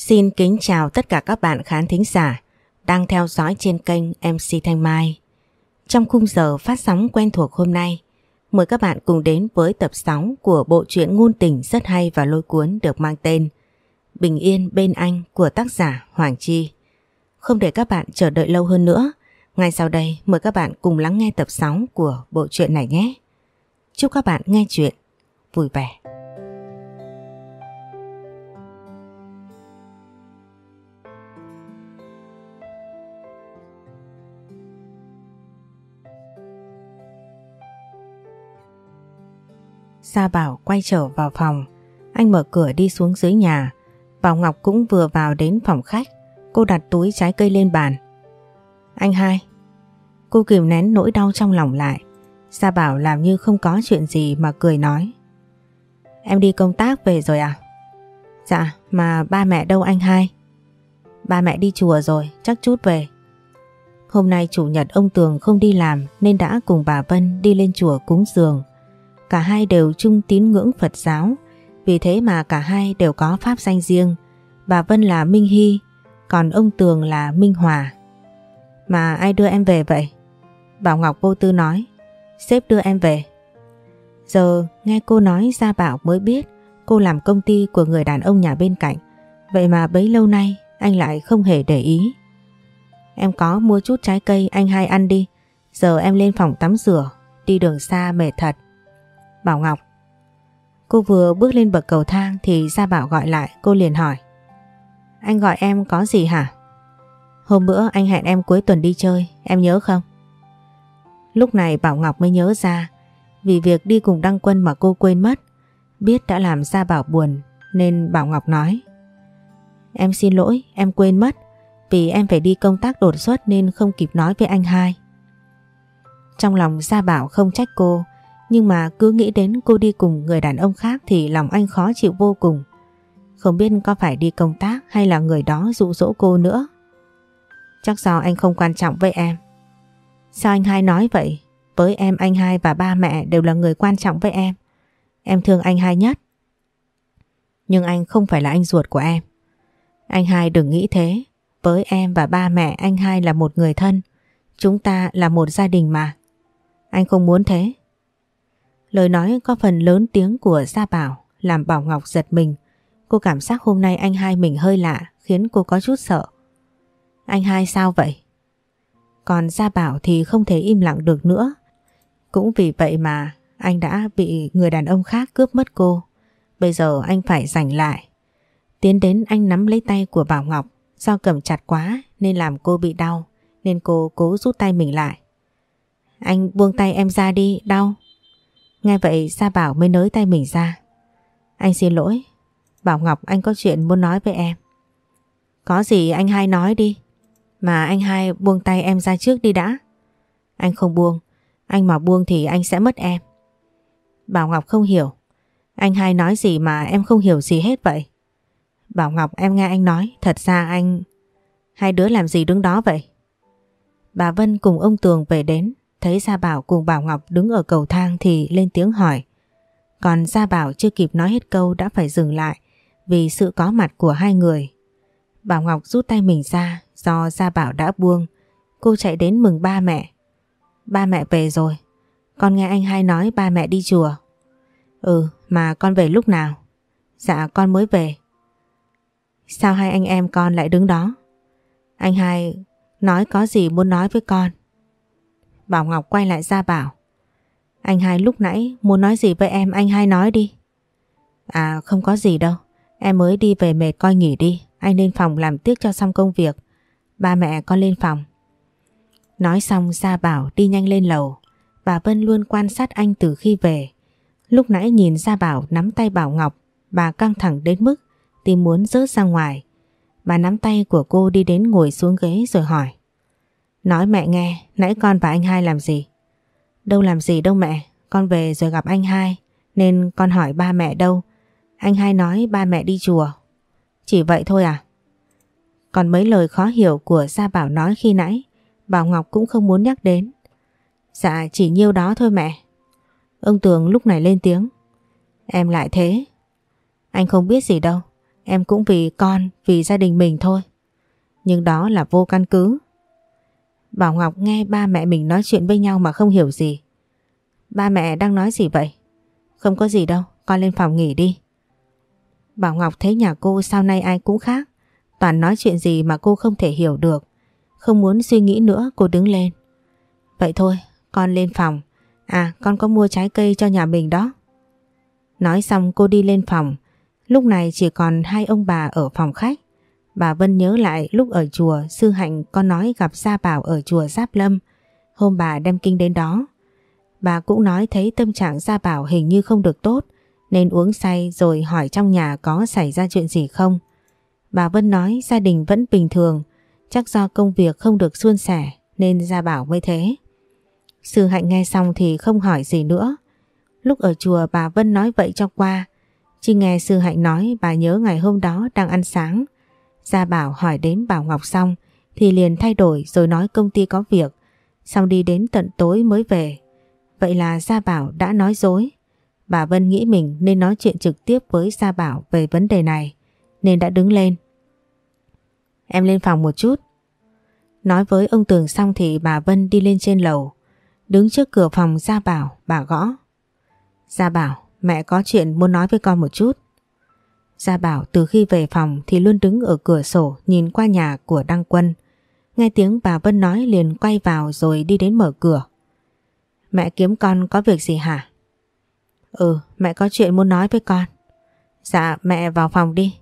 Xin kính chào tất cả các bạn khán thính giả đang theo dõi trên kênh MC Thanh Mai. Trong khung giờ phát sóng quen thuộc hôm nay, mời các bạn cùng đến với tập 6 của bộ truyện ngôn tình rất hay và lôi cuốn được mang tên Bình Yên Bên Anh của tác giả Hoàng Chi. Không để các bạn chờ đợi lâu hơn nữa, ngay sau đây mời các bạn cùng lắng nghe tập 6 của bộ truyện này nhé. Chúc các bạn nghe chuyện vui vẻ. Sa Bảo quay trở vào phòng, anh mở cửa đi xuống dưới nhà. Bảo Ngọc cũng vừa vào đến phòng khách, cô đặt túi trái cây lên bàn. Anh hai. Cô kìm nén nỗi đau trong lòng lại. Sa Bảo làm như không có chuyện gì mà cười nói. Em đi công tác về rồi à? Dạ, mà ba mẹ đâu anh hai? Ba mẹ đi chùa rồi, chắc chút về. Hôm nay chủ nhật ông Tường không đi làm nên đã cùng bà Vân đi lên chùa cúng dường. Cả hai đều chung tín ngưỡng Phật giáo, vì thế mà cả hai đều có pháp danh riêng. Bà Vân là Minh Hy, còn ông Tường là Minh Hòa. Mà ai đưa em về vậy? Bảo Ngọc vô tư nói, sếp đưa em về. Giờ nghe cô nói ra Bảo mới biết cô làm công ty của người đàn ông nhà bên cạnh. Vậy mà bấy lâu nay anh lại không hề để ý. Em có mua chút trái cây anh hai ăn đi. Giờ em lên phòng tắm rửa, đi đường xa mệt thật. Bảo Ngọc. Cô vừa bước lên bậc cầu thang thì Gia Bảo gọi lại cô liền hỏi. Anh gọi em có gì hả? Hôm bữa anh hẹn em cuối tuần đi chơi, em nhớ không? Lúc này Bảo Ngọc mới nhớ ra vì việc đi cùng Đăng Quân mà cô quên mất. Biết đã làm Gia Bảo buồn nên Bảo Ngọc nói. Em xin lỗi, em quên mất vì em phải đi công tác đột xuất nên không kịp nói với anh hai. Trong lòng Gia Bảo không trách cô nhưng mà cứ nghĩ đến cô đi cùng người đàn ông khác thì lòng anh khó chịu vô cùng. Không biết có phải đi công tác hay là người đó dụ dỗ cô nữa. Chắc do anh không quan trọng với em. Sao anh hai nói vậy? Với em anh hai và ba mẹ đều là người quan trọng với em. Em thương anh hai nhất. Nhưng anh không phải là anh ruột của em. Anh hai đừng nghĩ thế. Với em và ba mẹ anh hai là một người thân. Chúng ta là một gia đình mà. Anh không muốn thế. Lời nói có phần lớn tiếng của Gia Bảo làm Bảo Ngọc giật mình. Cô cảm giác hôm nay anh hai mình hơi lạ khiến cô có chút sợ. Anh hai sao vậy? Còn Gia Bảo thì không thể im lặng được nữa. Cũng vì vậy mà anh đã bị người đàn ông khác cướp mất cô. Bây giờ anh phải giành lại. Tiến đến anh nắm lấy tay của Bảo Ngọc. Do cầm chặt quá nên làm cô bị đau. Nên cô cố rút tay mình lại. Anh buông tay em ra đi, đau. Nghe vậy, Sa Bảo mới nới tay mình ra. Anh xin lỗi. Bảo Ngọc, anh có chuyện muốn nói với em. Có gì anh hai nói đi. Mà anh hai buông tay em ra trước đi đã. Anh không buông. Anh mà buông thì anh sẽ mất em. Bảo Ngọc không hiểu. Anh hai nói gì mà em không hiểu gì hết vậy. Bảo Ngọc, em nghe anh nói. Thật ra anh... Hai đứa làm gì đứng đó vậy? Bà Vân cùng ông Tường về đến. Thấy Gia Bảo cùng Bảo Ngọc đứng ở cầu thang thì lên tiếng hỏi. Còn Gia Bảo chưa kịp nói hết câu đã phải dừng lại vì sự có mặt của hai người. Bảo Ngọc rút tay mình ra do Gia Bảo đã buông. Cô chạy đến mừng ba mẹ. Ba mẹ về rồi. Con nghe anh hai nói ba mẹ đi chùa. Ừ, mà con về lúc nào? Dạ con mới về. Sao hai anh em con lại đứng đó? Anh hai nói có gì muốn nói với con. Bảo Ngọc quay lại ra bảo. Anh hai lúc nãy muốn nói gì với em, anh hai nói đi. À không có gì đâu. Em mới đi về mệt coi nghỉ đi. Anh lên phòng làm tiếc cho xong công việc. Ba mẹ con lên phòng. Nói xong ra bảo đi nhanh lên lầu. Bà Vân luôn quan sát anh từ khi về. Lúc nãy nhìn ra bảo nắm tay Bảo Ngọc. Bà căng thẳng đến mức Tìm muốn rớt ra ngoài. Bà nắm tay của cô đi đến ngồi xuống ghế rồi hỏi. Nói mẹ nghe, nãy con và anh hai làm gì? Đâu làm gì đâu mẹ, con về rồi gặp anh hai, nên con hỏi ba mẹ đâu. Anh hai nói ba mẹ đi chùa. Chỉ vậy thôi à? Còn mấy lời khó hiểu của Gia Bảo nói khi nãy, Bảo Ngọc cũng không muốn nhắc đến. Dạ chỉ nhiêu đó thôi mẹ. Ông Tường lúc này lên tiếng. Em lại thế. Anh không biết gì đâu. Em cũng vì con, vì gia đình mình thôi. Nhưng đó là vô căn cứ. Bảo Ngọc nghe ba mẹ mình nói chuyện với nhau mà không hiểu gì. Ba mẹ đang nói gì vậy? Không có gì đâu, con lên phòng nghỉ đi. Bảo Ngọc thấy nhà cô sau nay ai cũng khác. Toàn nói chuyện gì mà cô không thể hiểu được. Không muốn suy nghĩ nữa cô đứng lên. Vậy thôi, con lên phòng. À, con có mua trái cây cho nhà mình đó. Nói xong cô đi lên phòng. Lúc này chỉ còn hai ông bà ở phòng khách. Bà Vân nhớ lại lúc ở chùa Sư Hạnh có nói gặp Gia Bảo ở chùa Giáp Lâm. Hôm bà đem kinh đến đó. Bà cũng nói thấy tâm trạng Gia Bảo hình như không được tốt nên uống say rồi hỏi trong nhà có xảy ra chuyện gì không. Bà Vân nói gia đình vẫn bình thường, chắc do công việc không được suôn sẻ nên Gia Bảo mới thế. Sư Hạnh nghe xong thì không hỏi gì nữa. Lúc ở chùa bà Vân nói vậy cho qua, chỉ nghe Sư Hạnh nói bà nhớ ngày hôm đó đang ăn sáng. Gia Bảo hỏi đến Bảo Ngọc xong thì liền thay đổi rồi nói công ty có việc, xong đi đến tận tối mới về. Vậy là Gia Bảo đã nói dối. Bà Vân nghĩ mình nên nói chuyện trực tiếp với Gia Bảo về vấn đề này, nên đã đứng lên. Em lên phòng một chút. Nói với ông Tường xong thì bà Vân đi lên trên lầu. Đứng trước cửa phòng Gia Bảo, bà gõ. Gia Bảo, mẹ có chuyện muốn nói với con một chút. Gia Bảo từ khi về phòng thì luôn đứng ở cửa sổ nhìn qua nhà của Đăng Quân. Nghe tiếng bà Vân nói liền quay vào rồi đi đến mở cửa. Mẹ kiếm con có việc gì hả? Ừ, mẹ có chuyện muốn nói với con. Dạ, mẹ vào phòng đi.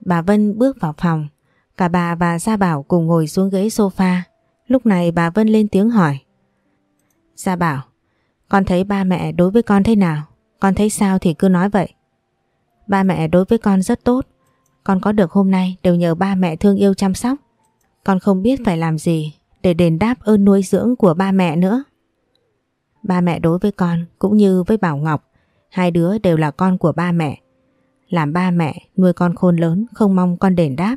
Bà Vân bước vào phòng. Cả bà và Gia Bảo cùng ngồi xuống ghế sofa. Lúc này bà Vân lên tiếng hỏi. Gia Bảo, con thấy ba mẹ đối với con thế nào? Con thấy sao thì cứ nói vậy. Ba mẹ đối với con rất tốt. Con có được hôm nay đều nhờ ba mẹ thương yêu chăm sóc. Con không biết phải làm gì để đền đáp ơn nuôi dưỡng của ba mẹ nữa. Ba mẹ đối với con cũng như với Bảo Ngọc, hai đứa đều là con của ba mẹ. Làm ba mẹ nuôi con khôn lớn không mong con đền đáp,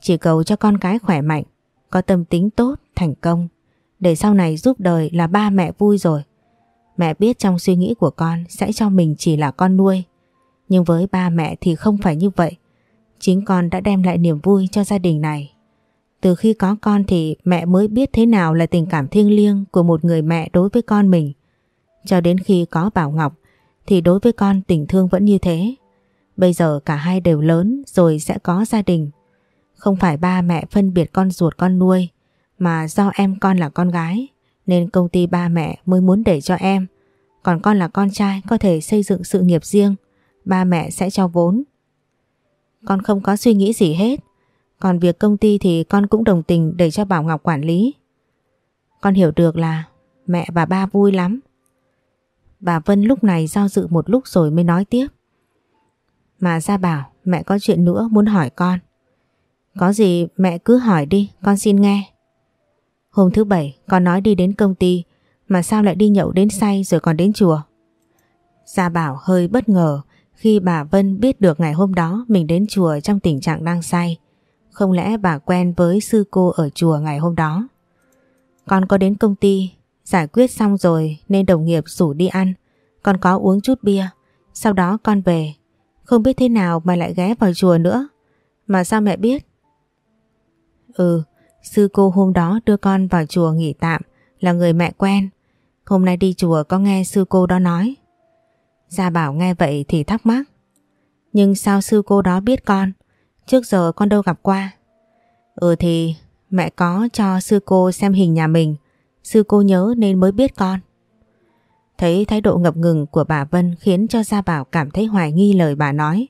chỉ cầu cho con cái khỏe mạnh, có tâm tính tốt, thành công, để sau này giúp đời là ba mẹ vui rồi. Mẹ biết trong suy nghĩ của con sẽ cho mình chỉ là con nuôi, nhưng với ba mẹ thì không phải như vậy. Chính con đã đem lại niềm vui cho gia đình này. Từ khi có con thì mẹ mới biết thế nào là tình cảm thiêng liêng của một người mẹ đối với con mình. Cho đến khi có Bảo Ngọc thì đối với con tình thương vẫn như thế. Bây giờ cả hai đều lớn rồi sẽ có gia đình. Không phải ba mẹ phân biệt con ruột con nuôi mà do em con là con gái nên công ty ba mẹ mới muốn để cho em. Còn con là con trai có thể xây dựng sự nghiệp riêng, ba mẹ sẽ cho vốn. Con không có suy nghĩ gì hết. Còn việc công ty thì con cũng đồng tình để cho Bảo Ngọc quản lý. Con hiểu được là mẹ và ba vui lắm Bà Vân lúc này do dự một lúc rồi mới nói tiếp. Mà ra bảo mẹ có chuyện nữa muốn hỏi con. Có gì mẹ cứ hỏi đi, con xin nghe. Hôm thứ bảy con nói đi đến công ty mà sao lại đi nhậu đến say rồi còn đến chùa. Gia Bảo hơi bất ngờ khi bà Vân biết được ngày hôm đó mình đến chùa trong tình trạng đang say. Không lẽ bà quen với sư cô ở chùa ngày hôm đó? Con có đến công ty Giải quyết xong rồi nên đồng nghiệp rủ đi ăn. Con có uống chút bia. Sau đó con về. Không biết thế nào mà lại ghé vào chùa nữa. Mà sao mẹ biết? Ừ, sư cô hôm đó đưa con vào chùa nghỉ tạm là người mẹ quen. Hôm nay đi chùa có nghe sư cô đó nói. Gia Bảo nghe vậy thì thắc mắc. Nhưng sao sư cô đó biết con? Trước giờ con đâu gặp qua. Ừ thì mẹ có cho sư cô xem hình nhà mình Sư cô nhớ nên mới biết con. Thấy thái độ ngập ngừng của bà Vân khiến cho Gia Bảo cảm thấy hoài nghi lời bà nói.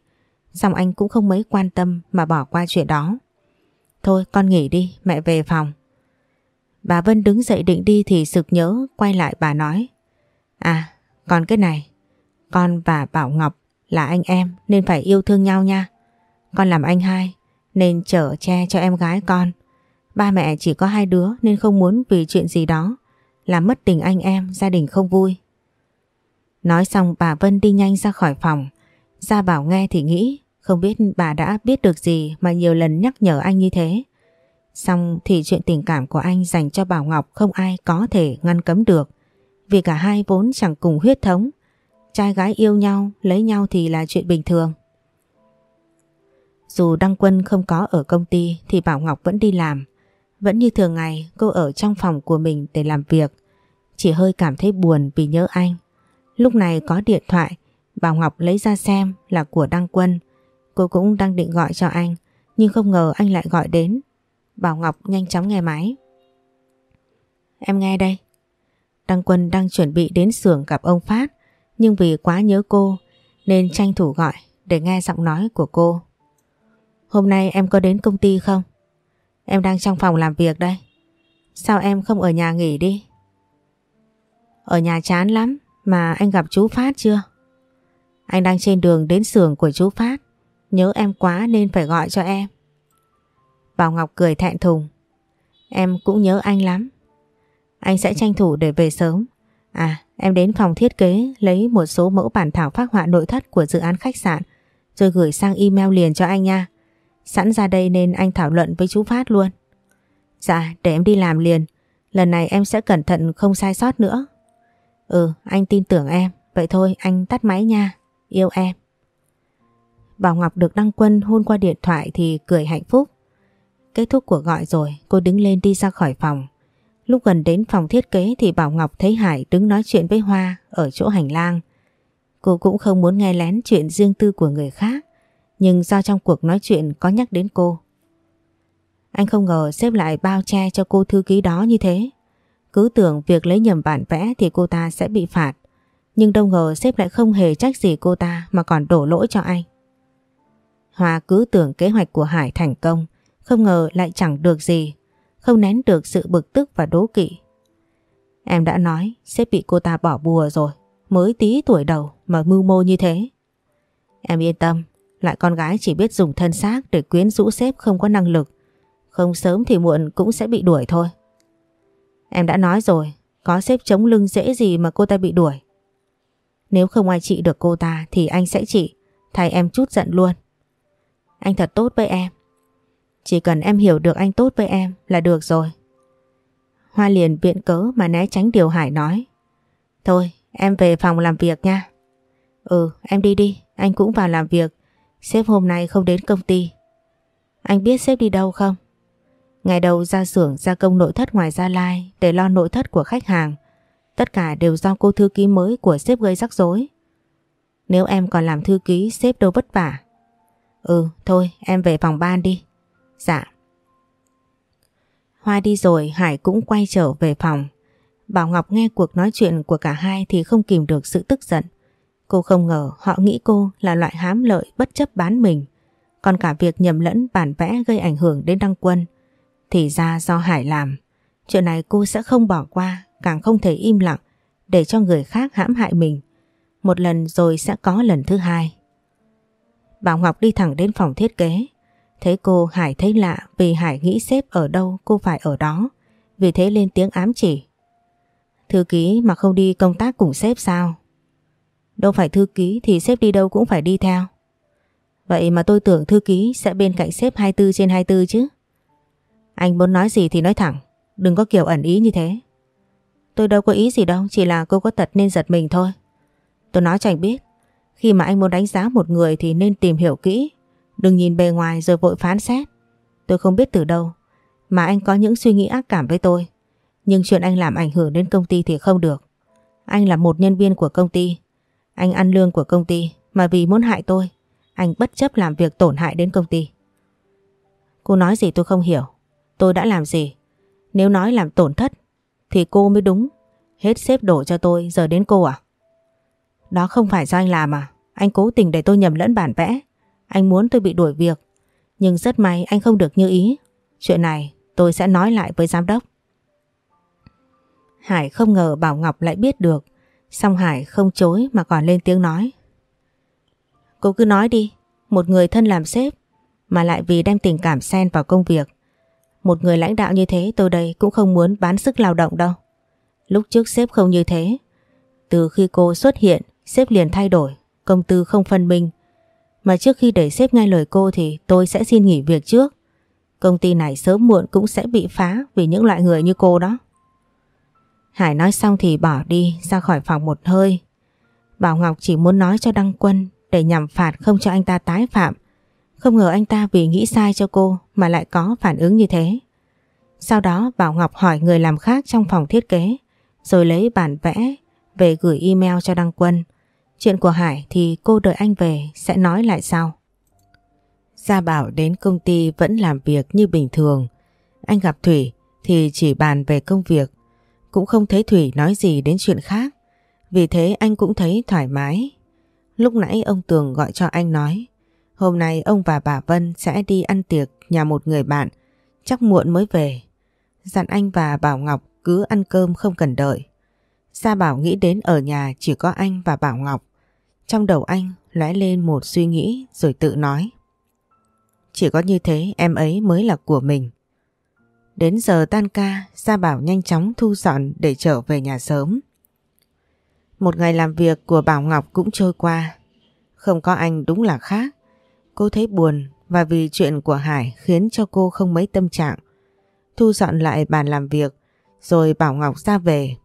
Xong anh cũng không mấy quan tâm mà bỏ qua chuyện đó. Thôi con nghỉ đi, mẹ về phòng. Bà Vân đứng dậy định đi thì sực nhớ quay lại bà nói. À, còn cái này, con và Bảo Ngọc là anh em nên phải yêu thương nhau nha. Con làm anh hai nên chở che cho em gái con. Ba mẹ chỉ có hai đứa nên không muốn vì chuyện gì đó làm mất tình anh em, gia đình không vui. Nói xong bà Vân đi nhanh ra khỏi phòng. Gia Bảo nghe thì nghĩ không biết bà đã biết được gì mà nhiều lần nhắc nhở anh như thế. Xong thì chuyện tình cảm của anh dành cho Bảo Ngọc không ai có thể ngăn cấm được. Vì cả hai vốn chẳng cùng huyết thống. Trai gái yêu nhau, lấy nhau thì là chuyện bình thường. Dù Đăng Quân không có ở công ty thì Bảo Ngọc vẫn đi làm. Vẫn như thường ngày cô ở trong phòng của mình để làm việc. Chỉ hơi cảm thấy buồn vì nhớ anh. Lúc này có điện thoại, Bảo Ngọc lấy ra xem là của Đăng Quân. Cô cũng đang định gọi cho anh, nhưng không ngờ anh lại gọi đến. Bảo Ngọc nhanh chóng nghe máy. Em nghe đây. Đăng Quân đang chuẩn bị đến xưởng gặp ông Phát, nhưng vì quá nhớ cô nên tranh thủ gọi để nghe giọng nói của cô. Hôm nay em có đến công ty không? Em đang trong phòng làm việc đây. Sao em không ở nhà nghỉ đi? Ở nhà chán lắm mà anh gặp chú Phát chưa? Anh đang trên đường đến xưởng của chú Phát. Nhớ em quá nên phải gọi cho em. Bảo Ngọc cười thẹn thùng. Em cũng nhớ anh lắm. Anh sẽ tranh thủ để về sớm. À, em đến phòng thiết kế lấy một số mẫu bản thảo phác họa nội thất của dự án khách sạn rồi gửi sang email liền cho anh nha. Sẵn ra đây nên anh thảo luận với chú Phát luôn. Dạ, để em đi làm liền. Lần này em sẽ cẩn thận không sai sót nữa. Ừ, anh tin tưởng em. Vậy thôi, anh tắt máy nha. Yêu em. Bảo Ngọc được Đăng Quân hôn qua điện thoại thì cười hạnh phúc. Kết thúc cuộc gọi rồi, cô đứng lên đi ra khỏi phòng. Lúc gần đến phòng thiết kế thì Bảo Ngọc thấy Hải đứng nói chuyện với Hoa ở chỗ hành lang. Cô cũng không muốn nghe lén chuyện riêng tư của người khác, nhưng do trong cuộc nói chuyện có nhắc đến cô. Anh không ngờ xếp lại bao che cho cô thư ký đó như thế. Cứ tưởng việc lấy nhầm bản vẽ thì cô ta sẽ bị phạt. Nhưng đâu ngờ sếp lại không hề trách gì cô ta mà còn đổ lỗi cho anh. Hòa cứ tưởng kế hoạch của Hải thành công, không ngờ lại chẳng được gì, không nén được sự bực tức và đố kỵ. Em đã nói sẽ bị cô ta bỏ bùa rồi, mới tí tuổi đầu mà mưu mô như thế. Em yên tâm, lại con gái chỉ biết dùng thân xác để quyến rũ sếp không có năng lực. Không sớm thì muộn cũng sẽ bị đuổi thôi. Em đã nói rồi, có sếp chống lưng dễ gì mà cô ta bị đuổi. Nếu không ai trị được cô ta thì anh sẽ trị, thay em chút giận luôn. Anh thật tốt với em. Chỉ cần em hiểu được anh tốt với em là được rồi. Hoa liền biện cớ mà né tránh điều Hải nói. Thôi, em về phòng làm việc nha. Ừ, em đi đi, anh cũng vào làm việc. Sếp hôm nay không đến công ty. Anh biết sếp đi đâu không? Ngày đầu ra xưởng gia công nội thất ngoài Gia Lai để lo nội thất của khách hàng. Tất cả đều do cô thư ký mới của sếp gây rắc rối. Nếu em còn làm thư ký sếp đâu vất vả. Ừ, thôi em về phòng ban đi. Dạ. Hoa đi rồi Hải cũng quay trở về phòng. Bảo Ngọc nghe cuộc nói chuyện của cả hai thì không kìm được sự tức giận. Cô không ngờ họ nghĩ cô là loại hám lợi bất chấp bán mình. Còn cả việc nhầm lẫn bản vẽ gây ảnh hưởng đến Đăng Quân thì ra do Hải làm. Chuyện này cô sẽ không bỏ qua, càng không thể im lặng để cho người khác hãm hại mình. Một lần rồi sẽ có lần thứ hai. Bảo Ngọc đi thẳng đến phòng thiết kế. Thấy cô Hải thấy lạ vì Hải nghĩ sếp ở đâu cô phải ở đó. Vì thế lên tiếng ám chỉ. Thư ký mà không đi công tác cùng sếp sao? Đâu phải thư ký thì sếp đi đâu cũng phải đi theo. Vậy mà tôi tưởng thư ký sẽ bên cạnh sếp 24 trên 24 chứ. Anh muốn nói gì thì nói thẳng, đừng có kiểu ẩn ý như thế. Tôi đâu có ý gì đâu, chỉ là cô có tật nên giật mình thôi. Tôi nói cho anh biết, khi mà anh muốn đánh giá một người thì nên tìm hiểu kỹ, đừng nhìn bề ngoài rồi vội phán xét. Tôi không biết từ đâu, mà anh có những suy nghĩ ác cảm với tôi. Nhưng chuyện anh làm ảnh hưởng đến công ty thì không được. Anh là một nhân viên của công ty, anh ăn lương của công ty mà vì muốn hại tôi, anh bất chấp làm việc tổn hại đến công ty. Cô nói gì tôi không hiểu. Tôi đã làm gì? Nếu nói làm tổn thất thì cô mới đúng. Hết xếp đổ cho tôi giờ đến cô à? Đó không phải do anh làm à? Anh cố tình để tôi nhầm lẫn bản vẽ. Anh muốn tôi bị đuổi việc. Nhưng rất may anh không được như ý. Chuyện này tôi sẽ nói lại với giám đốc. Hải không ngờ Bảo Ngọc lại biết được. Xong Hải không chối mà còn lên tiếng nói. Cô cứ nói đi. Một người thân làm sếp mà lại vì đem tình cảm xen vào công việc một người lãnh đạo như thế tôi đây cũng không muốn bán sức lao động đâu. Lúc trước sếp không như thế. Từ khi cô xuất hiện, sếp liền thay đổi, công tư không phân minh. Mà trước khi để sếp nghe lời cô thì tôi sẽ xin nghỉ việc trước. Công ty này sớm muộn cũng sẽ bị phá vì những loại người như cô đó. Hải nói xong thì bỏ đi, ra khỏi phòng một hơi. Bảo Ngọc chỉ muốn nói cho Đăng Quân để nhằm phạt không cho anh ta tái phạm. Không ngờ anh ta vì nghĩ sai cho cô mà lại có phản ứng như thế. Sau đó, Bảo Ngọc hỏi người làm khác trong phòng thiết kế, rồi lấy bản vẽ về gửi email cho Đăng Quân. Chuyện của Hải thì cô đợi anh về, sẽ nói lại sau. Gia Bảo đến công ty vẫn làm việc như bình thường. Anh gặp Thủy thì chỉ bàn về công việc. Cũng không thấy Thủy nói gì đến chuyện khác. Vì thế anh cũng thấy thoải mái. Lúc nãy ông Tường gọi cho anh nói, Hôm nay ông và bà Vân sẽ đi ăn tiệc nhà một người bạn Chắc muộn mới về Dặn anh và Bảo Ngọc cứ ăn cơm không cần đợi Sa Bảo nghĩ đến ở nhà chỉ có anh và Bảo Ngọc Trong đầu anh lóe lên một suy nghĩ rồi tự nói Chỉ có như thế em ấy mới là của mình Đến giờ tan ca, Sa Bảo nhanh chóng thu dọn để trở về nhà sớm một ngày làm việc của Bảo Ngọc cũng trôi qua. Không có anh đúng là khác. Cô thấy buồn và vì chuyện của Hải khiến cho cô không mấy tâm trạng. Thu dọn lại bàn làm việc, rồi Bảo Ngọc ra về.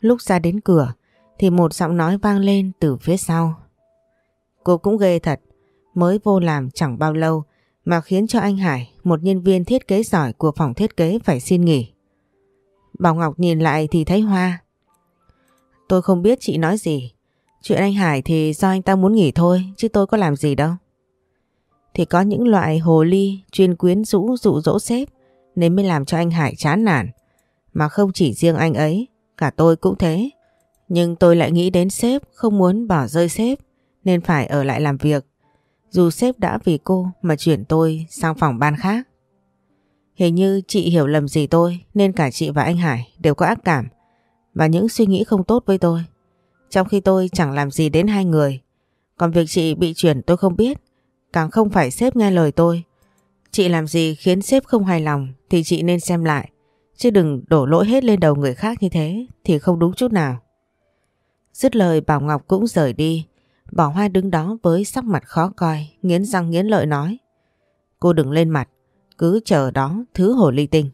Lúc ra đến cửa thì một giọng nói vang lên từ phía sau. Cô cũng ghê thật, mới vô làm chẳng bao lâu mà khiến cho anh Hải, một nhân viên thiết kế giỏi của phòng thiết kế phải xin nghỉ. Bảo Ngọc nhìn lại thì thấy Hoa. Tôi không biết chị nói gì. Chuyện anh Hải thì do anh ta muốn nghỉ thôi chứ tôi có làm gì đâu. Thì có những loại hồ ly chuyên quyến rũ dụ dỗ sếp nên mới làm cho anh Hải chán nản. Mà không chỉ riêng anh ấy, cả tôi cũng thế. Nhưng tôi lại nghĩ đến sếp không muốn bỏ rơi sếp, nên phải ở lại làm việc. Dù sếp đã vì cô mà chuyển tôi sang phòng ban khác. Hình như chị hiểu lầm gì tôi, nên cả chị và anh Hải đều có ác cảm và những suy nghĩ không tốt với tôi. Trong khi tôi chẳng làm gì đến hai người. Còn việc chị bị chuyển tôi không biết. Càng không phải sếp nghe lời tôi. Chị làm gì khiến sếp không hài lòng thì chị nên xem lại. Chứ đừng đổ lỗi hết lên đầu người khác như thế thì không đúng chút nào. Dứt lời Bảo Ngọc cũng rời đi. Bảo Hoa đứng đó với sắc mặt khó coi, nghiến răng nghiến lợi nói. Cô đừng lên mặt, cứ chờ đó thứ hồ ly tinh.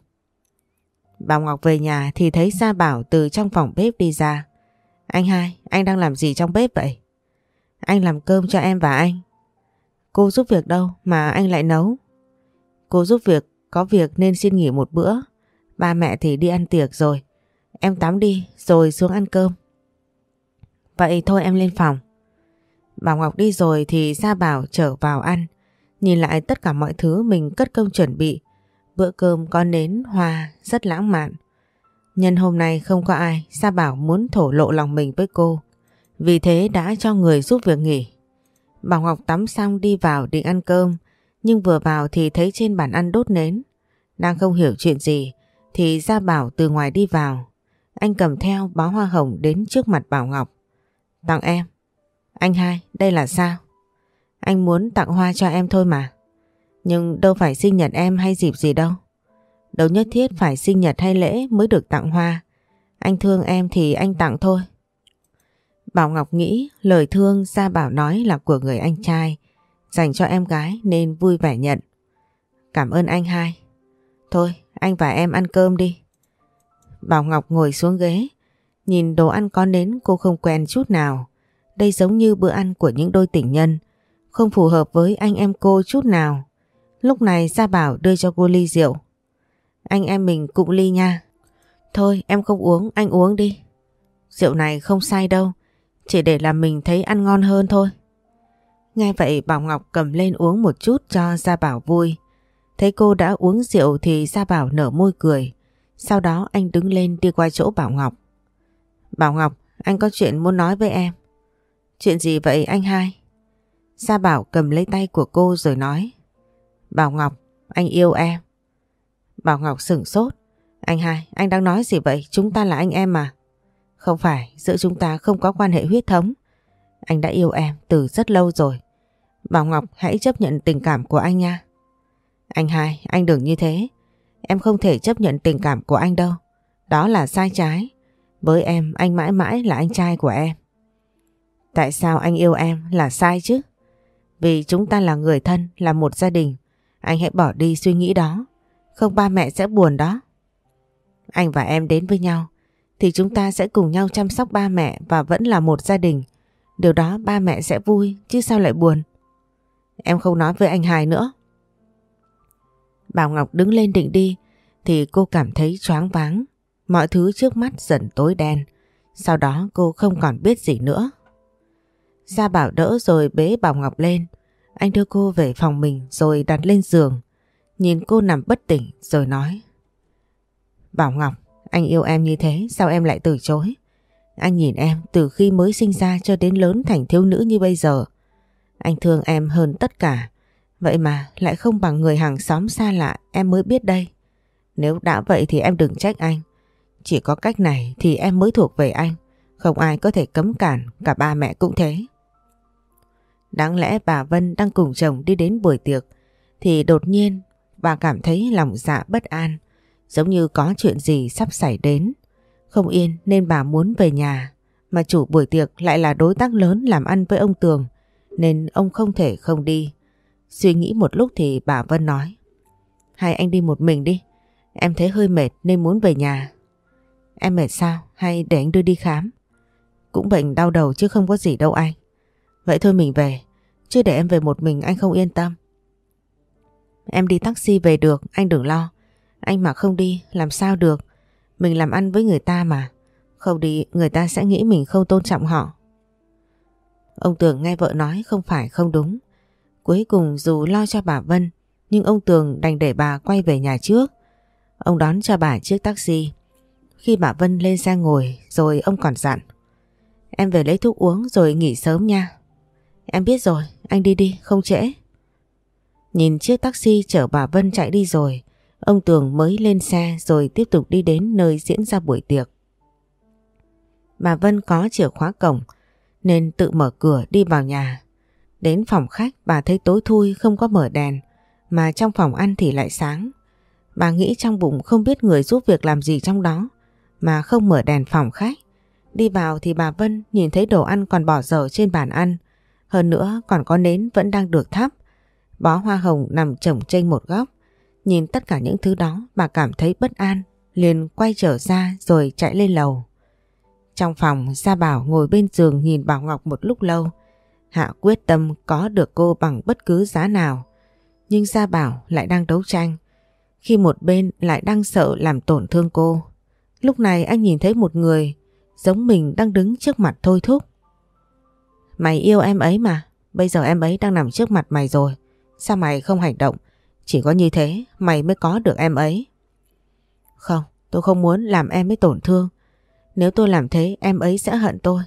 Bảo Ngọc về nhà thì thấy Sa Bảo từ trong phòng bếp đi ra. Anh hai, anh đang làm gì trong bếp vậy? Anh làm cơm cho em và anh. Cô giúp việc đâu mà anh lại nấu? Cô giúp việc, có việc nên xin nghỉ một bữa. Ba mẹ thì đi ăn tiệc rồi. Em tắm đi rồi xuống ăn cơm. Vậy thôi em lên phòng. Bảo Ngọc đi rồi thì Sa Bảo trở vào ăn. Nhìn lại tất cả mọi thứ mình cất công chuẩn bị Bữa cơm có nến hoa rất lãng mạn. Nhân hôm nay không có ai, Sa Bảo muốn thổ lộ lòng mình với cô. Vì thế đã cho người giúp việc nghỉ. Bảo Ngọc tắm xong đi vào định ăn cơm, nhưng vừa vào thì thấy trên bàn ăn đốt nến. Đang không hiểu chuyện gì, thì Gia Bảo từ ngoài đi vào. Anh cầm theo bó hoa hồng đến trước mặt Bảo Ngọc. Tặng em. Anh hai, đây là sao? Anh muốn tặng hoa cho em thôi mà. Nhưng đâu phải sinh nhật em hay dịp gì đâu. Đâu nhất thiết phải sinh nhật hay lễ mới được tặng hoa. Anh thương em thì anh tặng thôi. Bảo Ngọc nghĩ lời thương Gia Bảo nói là của người anh trai, dành cho em gái nên vui vẻ nhận. Cảm ơn anh hai. Thôi, anh và em ăn cơm đi. Bảo Ngọc ngồi xuống ghế, nhìn đồ ăn có nến cô không quen chút nào. Đây giống như bữa ăn của những đôi tình nhân, không phù hợp với anh em cô chút nào. Lúc này Gia Bảo đưa cho cô ly rượu. Anh em mình cũng ly nha. Thôi em không uống, anh uống đi. Rượu này không sai đâu, chỉ để làm mình thấy ăn ngon hơn thôi. Nghe vậy Bảo Ngọc cầm lên uống một chút cho Gia Bảo vui. Thấy cô đã uống rượu thì Gia Bảo nở môi cười. Sau đó anh đứng lên đi qua chỗ Bảo Ngọc. Bảo Ngọc, anh có chuyện muốn nói với em. Chuyện gì vậy anh hai? Gia Bảo cầm lấy tay của cô rồi nói. Bảo Ngọc, anh yêu em. Bảo Ngọc sửng sốt. Anh hai, anh đang nói gì vậy? Chúng ta là anh em mà. Không phải, giữa chúng ta không có quan hệ huyết thống. Anh đã yêu em từ rất lâu rồi. Bảo Ngọc hãy chấp nhận tình cảm của anh nha. Anh hai, anh đừng như thế. Em không thể chấp nhận tình cảm của anh đâu. Đó là sai trái. Với em, anh mãi mãi là anh trai của em. Tại sao anh yêu em là sai chứ? Vì chúng ta là người thân, là một gia đình. Anh hãy bỏ đi suy nghĩ đó. Không ba mẹ sẽ buồn đó. Anh và em đến với nhau thì chúng ta sẽ cùng nhau chăm sóc ba mẹ và vẫn là một gia đình. Điều đó ba mẹ sẽ vui chứ sao lại buồn. Em không nói với anh hai nữa. Bảo Ngọc đứng lên định đi thì cô cảm thấy choáng váng. Mọi thứ trước mắt dần tối đen. Sau đó cô không còn biết gì nữa. Gia Bảo đỡ rồi bế Bảo Ngọc lên. Anh đưa cô về phòng mình rồi đặt lên giường. Nhìn cô nằm bất tỉnh rồi nói. Bảo Ngọc, anh yêu em như thế sao em lại từ chối? Anh nhìn em từ khi mới sinh ra cho đến lớn thành thiếu nữ như bây giờ. Anh thương em hơn tất cả. Vậy mà lại không bằng người hàng xóm xa lạ em mới biết đây. Nếu đã vậy thì em đừng trách anh. Chỉ có cách này thì em mới thuộc về anh. Không ai có thể cấm cản, cả ba mẹ cũng thế. Đáng lẽ bà Vân đang cùng chồng đi đến buổi tiệc thì đột nhiên bà cảm thấy lòng dạ bất an, giống như có chuyện gì sắp xảy đến. Không yên nên bà muốn về nhà, mà chủ buổi tiệc lại là đối tác lớn làm ăn với ông Tường, nên ông không thể không đi. Suy nghĩ một lúc thì bà Vân nói, hay anh đi một mình đi, em thấy hơi mệt nên muốn về nhà. Em mệt sao hay để anh đưa đi khám? Cũng bệnh đau đầu chứ không có gì đâu anh. Vậy thôi mình về, chứ để em về một mình anh không yên tâm. Em đi taxi về được, anh đừng lo. Anh mà không đi, làm sao được. Mình làm ăn với người ta mà. Không đi, người ta sẽ nghĩ mình không tôn trọng họ. Ông Tường nghe vợ nói không phải không đúng. Cuối cùng dù lo cho bà Vân, nhưng ông Tường đành để bà quay về nhà trước. Ông đón cho bà chiếc taxi. Khi bà Vân lên xe ngồi rồi ông còn dặn. Em về lấy thuốc uống rồi nghỉ sớm nha. Em biết rồi, anh đi đi, không trễ. Nhìn chiếc taxi chở bà Vân chạy đi rồi, ông Tường mới lên xe rồi tiếp tục đi đến nơi diễn ra buổi tiệc. Bà Vân có chìa khóa cổng nên tự mở cửa đi vào nhà. Đến phòng khách, bà thấy tối thui, không có mở đèn mà trong phòng ăn thì lại sáng. Bà nghĩ trong bụng không biết người giúp việc làm gì trong đó, mà không mở đèn phòng khách. Đi vào thì bà Vân nhìn thấy đồ ăn còn bỏ dở trên bàn ăn. Hơn nữa, còn có nến vẫn đang được thắp. Bó hoa hồng nằm chồng trên một góc. Nhìn tất cả những thứ đó, bà cảm thấy bất an. Liền quay trở ra rồi chạy lên lầu. Trong phòng Gia Bảo ngồi bên giường nhìn Bảo Ngọc một lúc lâu. Hạ quyết tâm có được cô bằng bất cứ giá nào. Nhưng Gia Bảo lại đang đấu tranh. Khi một bên lại đang sợ làm tổn thương cô. Lúc này anh nhìn thấy một người giống mình đang đứng trước mặt thôi thúc. Mày yêu em ấy mà, bây giờ em ấy đang nằm trước mặt mày rồi. Sao mày không hành động? Chỉ có như thế mày mới có được em ấy. Không, tôi không muốn làm em ấy tổn thương. Nếu tôi làm thế em ấy sẽ hận tôi.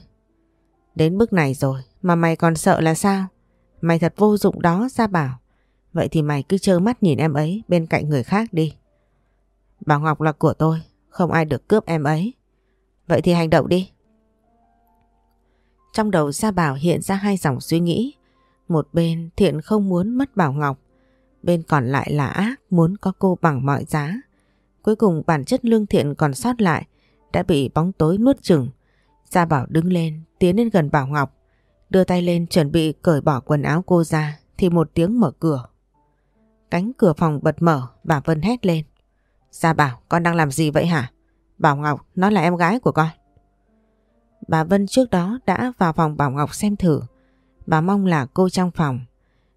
Đến bước này rồi mà mày còn sợ là sao? Mày thật vô dụng đó ra bảo. Vậy thì mày cứ trơ mắt nhìn em ấy bên cạnh người khác đi. Bảo Ngọc là của tôi, không ai được cướp em ấy. Vậy thì hành động đi. Trong đầu Gia Bảo hiện ra hai dòng suy nghĩ. Một bên Thiện không muốn mất Bảo Ngọc. Bên còn lại là ác muốn có cô bằng mọi giá. Cuối cùng bản chất lương thiện còn sót lại đã bị bóng tối nuốt chừng. Gia Bảo đứng lên, tiến đến gần Bảo Ngọc. Đưa tay lên chuẩn bị cởi bỏ quần áo cô ra, thì một tiếng mở cửa. Cánh cửa phòng bật mở, bà Vân hét lên. Gia Bảo, con đang làm gì vậy hả? Bảo Ngọc, nó là em gái của con. Bà Vân trước đó đã vào phòng Bảo Ngọc xem thử. Bà mong là cô trong phòng.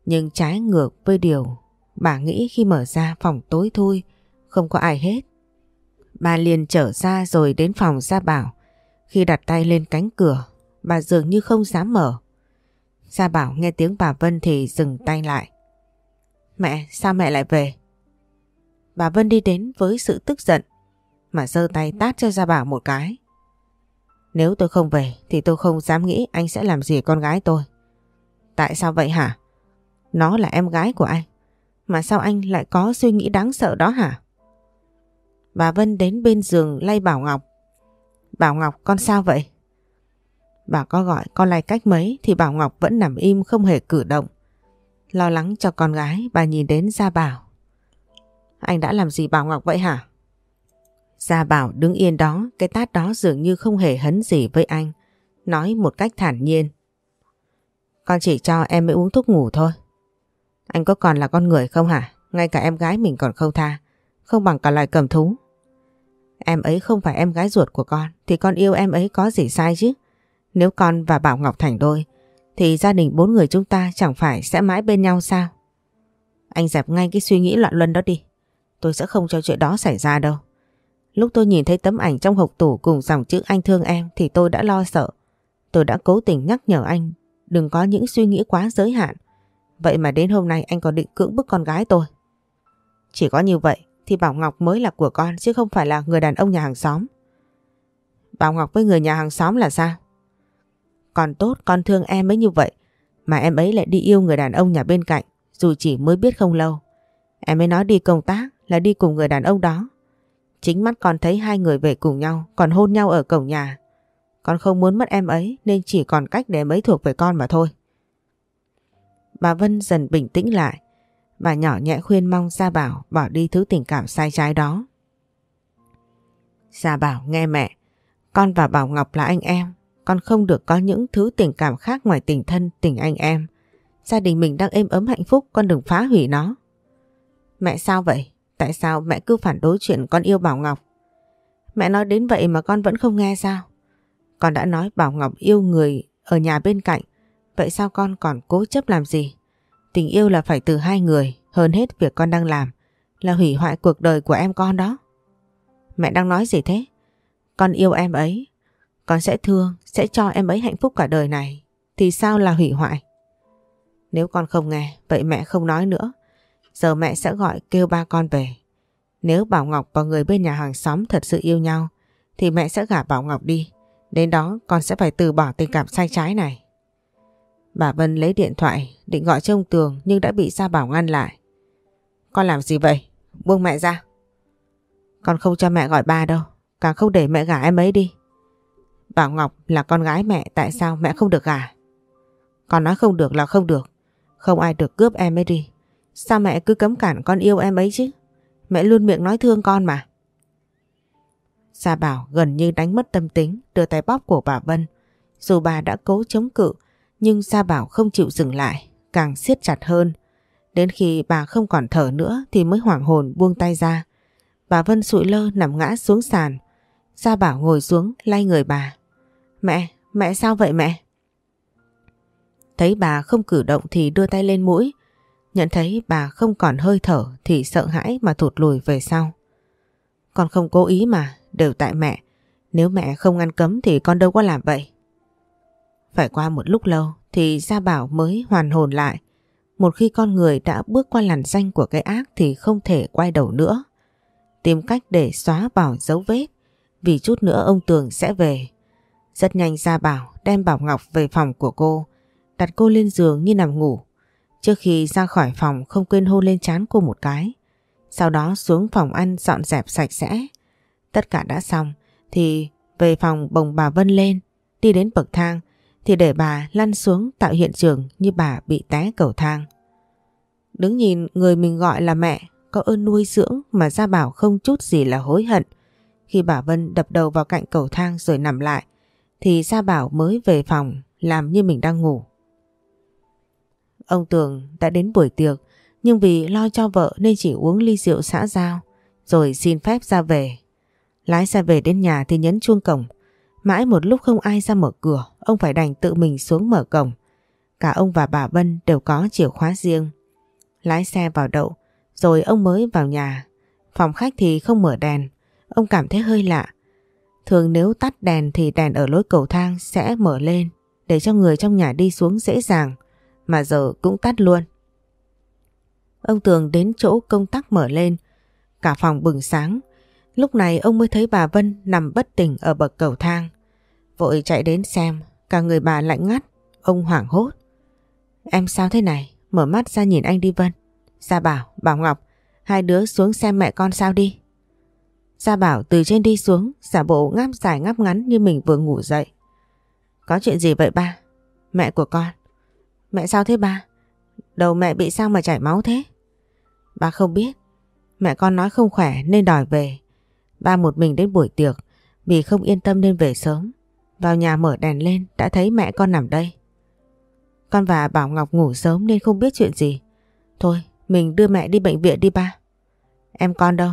Nhưng trái ngược với điều bà nghĩ khi mở ra phòng tối thui, không có ai hết. Bà liền trở ra rồi đến phòng Gia Bảo. Khi đặt tay lên cánh cửa bà dường như không dám mở. Gia Bảo nghe tiếng bà Vân thì dừng tay lại. Mẹ, sao mẹ lại về? Bà Vân đi đến với sự tức giận mà giơ tay tát cho Gia Bảo một cái. Nếu tôi không về thì tôi không dám nghĩ anh sẽ làm gì con gái tôi. Tại sao vậy hả? Nó là em gái của anh. Mà sao anh lại có suy nghĩ đáng sợ đó hả? Bà Vân đến bên giường lay Bảo Ngọc. Bảo Ngọc con sao vậy? Bà có gọi con lay cách mấy thì Bảo Ngọc vẫn nằm im không hề cử động. Lo lắng cho con gái bà nhìn đến Gia Bảo. Anh đã làm gì Bảo Ngọc vậy hả? Gia Bảo đứng yên đó, cái tát đó dường như không hề hấn gì với anh. Nói một cách thản nhiên. Con chỉ cho em mới uống thuốc ngủ thôi. Anh có còn là con người không hả? Ngay cả em gái mình còn không tha. Không bằng cả loài cầm thú. Em ấy không phải em gái ruột của con, thì con yêu em ấy có gì sai chứ? Nếu con và Bảo Ngọc thành đôi, thì gia đình bốn người chúng ta chẳng phải sẽ mãi bên nhau sao? Anh dẹp ngay cái suy nghĩ loạn luân đó đi. Tôi sẽ không cho chuyện đó xảy ra đâu. Lúc tôi nhìn thấy tấm ảnh trong hộp tủ cùng dòng chữ anh thương em thì tôi đã lo sợ. Tôi đã cố tình nhắc nhở anh, đừng có những suy nghĩ quá giới hạn. Vậy mà đến hôm nay anh còn định cưỡng bức con gái tôi. Chỉ có như vậy thì Bảo Ngọc mới là của con, chứ không phải là người đàn ông nhà hàng xóm. Bảo Ngọc với người nhà hàng xóm là sao? Còn tốt, con thương em ấy như vậy, mà em ấy lại đi yêu người đàn ông nhà bên cạnh, dù chỉ mới biết không lâu. Em ấy nói đi công tác là đi cùng người đàn ông đó. Chính mắt con thấy hai người về cùng nhau, còn hôn nhau ở cổng nhà. Con không muốn mất em ấy, nên chỉ còn cách để em ấy thuộc về con mà thôi. Bà Vân dần bình tĩnh lại và nhỏ nhẹ khuyên mong Gia Bảo bỏ đi thứ tình cảm sai trái đó. Gia Bảo nghe mẹ, con và Bảo Ngọc là anh em, con không được có những thứ tình cảm khác ngoài tình thân, tình anh em. Gia đình mình đang êm ấm hạnh phúc, con đừng phá hủy nó. Mẹ sao vậy? Tại sao mẹ cứ phản đối chuyện con yêu Bảo Ngọc? Mẹ nói đến vậy mà con vẫn không nghe sao? Con đã nói Bảo Ngọc yêu người ở nhà bên cạnh, vậy sao con còn cố chấp làm gì? Tình yêu là phải từ hai người, hơn hết việc con đang làm là hủy hoại cuộc đời của em con đó. Mẹ đang nói gì thế? Con yêu em ấy, con sẽ thương, sẽ cho em ấy hạnh phúc cả đời này, thì sao là hủy hoại? Nếu con không nghe, vậy mẹ không nói nữa. Giờ mẹ sẽ gọi kêu ba con về. Nếu Bảo Ngọc và người bên nhà hàng xóm thật sự yêu nhau, thì mẹ sẽ gả Bảo Ngọc đi. Đến đó con sẽ phải từ bỏ tình cảm sai trái này. Bà Vân lấy điện thoại, định gọi cho ông Tường nhưng đã bị Gia Bảo ngăn lại. Con làm gì vậy? Buông mẹ ra. Con không cho mẹ gọi ba đâu. Càng không để mẹ gả em ấy đi. Bảo Ngọc là con gái mẹ, tại sao mẹ không được gả? Con nói không được là không được. Không ai được cướp em ấy đi. Sao mẹ cứ cấm cản con yêu em ấy chứ? Mẹ luôn miệng nói thương con mà. Gia Bảo gần như đánh mất tâm tính, đưa tay bóp của bà Vân. Dù bà đã cố chống cự nhưng Gia Bảo không chịu dừng lại, càng siết chặt hơn. Đến khi bà không còn thở nữa thì mới hoảng hồn buông tay ra. Bà Vân sụi lơ nằm ngã xuống sàn. Gia Bảo ngồi xuống lay người bà. Mẹ, mẹ sao vậy mẹ? Thấy bà không cử động thì đưa tay lên mũi. Nhận thấy bà không còn hơi thở thì sợ hãi mà thụt lùi về sau. Con không cố ý mà, đều tại mẹ. Nếu mẹ không ngăn cấm thì con đâu có làm vậy. Phải qua một lúc lâu thì Gia Bảo mới hoàn hồn lại. Một khi con người đã bước qua làn danh của cái ác thì không thể quay đầu nữa. Tìm cách để xóa bỏ dấu vết vì chút nữa ông Tường sẽ về. Rất nhanh Gia Bảo đem Bảo Ngọc về phòng của cô, đặt cô lên giường như nằm ngủ. Trước khi ra khỏi phòng không quên hôn lên trán cô một cái. Sau đó xuống phòng ăn dọn dẹp sạch sẽ. Tất cả đã xong thì về phòng bồng bà Vân lên, đi đến bậc thang thì để bà lăn xuống tạo hiện trường như bà bị té cầu thang. Đứng nhìn người mình gọi là mẹ có ơn nuôi dưỡng mà Gia Bảo không chút gì là hối hận. Khi bà Vân đập đầu vào cạnh cầu thang rồi nằm lại thì Gia Bảo mới về phòng làm như mình đang ngủ. Ông Tường đã đến buổi tiệc nhưng vì lo cho vợ nên chỉ uống ly rượu xã giao rồi xin phép ra về. Lái xe về đến nhà thì nhấn chuông cổng Mãi một lúc không ai ra mở cửa, ông phải đành tự mình xuống mở cổng. Cả ông và bà Vân đều có chìa khóa riêng. Lái xe vào đậu, rồi ông mới vào nhà. Phòng khách thì không mở đèn, ông cảm thấy hơi lạ. Thường nếu tắt đèn thì đèn ở lối cầu thang sẽ mở lên để cho người trong nhà đi xuống dễ dàng, mà giờ cũng tắt luôn. Ông Tường đến chỗ công tắc mở lên, cả phòng bừng sáng, Lúc này ông mới thấy bà Vân nằm bất tỉnh ở bậc cầu thang. Vội chạy đến xem, cả người bà lạnh ngắt, ông hoảng hốt. Em sao thế này? Mở mắt ra nhìn anh đi Vân. Gia Bảo, Bảo Ngọc, hai đứa xuống xem mẹ con sao đi. Gia Bảo từ trên đi xuống, giả bộ ngáp dài ngáp ngắn như mình vừa ngủ dậy. Có chuyện gì vậy ba? Mẹ của con. Mẹ sao thế ba? Đầu mẹ bị sao mà chảy máu thế? Ba không biết. Mẹ con nói không khỏe nên đòi về. Ba một mình đến buổi tiệc vì không yên tâm nên về sớm. Vào nhà mở đèn lên, đã thấy mẹ con nằm đây. Con và Bảo Ngọc ngủ sớm nên không biết chuyện gì. Thôi, mình đưa mẹ đi bệnh viện đi ba. Em con đâu?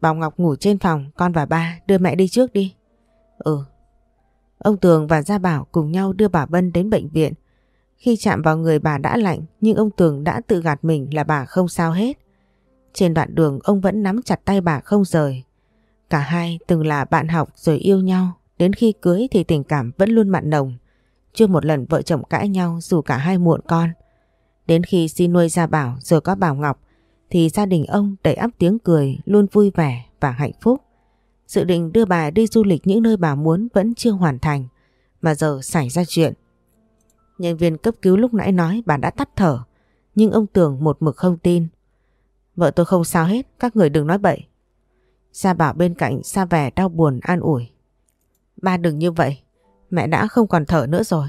Bảo Ngọc ngủ trên phòng, con và ba đưa mẹ đi trước đi. Ừ. Ông Tường và Gia Bảo cùng nhau đưa bà Vân đến bệnh viện. Khi chạm vào người bà đã lạnh, nhưng ông Tường đã tự gạt mình là bà không sao hết. Trên đoạn đường, ông vẫn nắm chặt tay bà không rời. Cả hai từng là bạn học rồi yêu nhau. Đến khi cưới thì tình cảm vẫn luôn mặn nồng. Chưa một lần vợ chồng cãi nhau dù cả hai muộn con. Đến khi xin nuôi Gia Bảo rồi có Bảo Ngọc thì gia đình ông đầy ắp tiếng cười luôn vui vẻ và hạnh phúc. Dự định đưa bà đi du lịch những nơi bà muốn vẫn chưa hoàn thành mà giờ xảy ra chuyện. Nhân viên cấp cứu lúc nãy nói bà đã tắt thở nhưng ông Tường một mực không tin. Vợ tôi không sao hết, các người đừng nói bậy. Gia Bảo bên cạnh xa vẻ đau buồn an ủi. Ba đừng như vậy, mẹ đã không còn thở nữa rồi.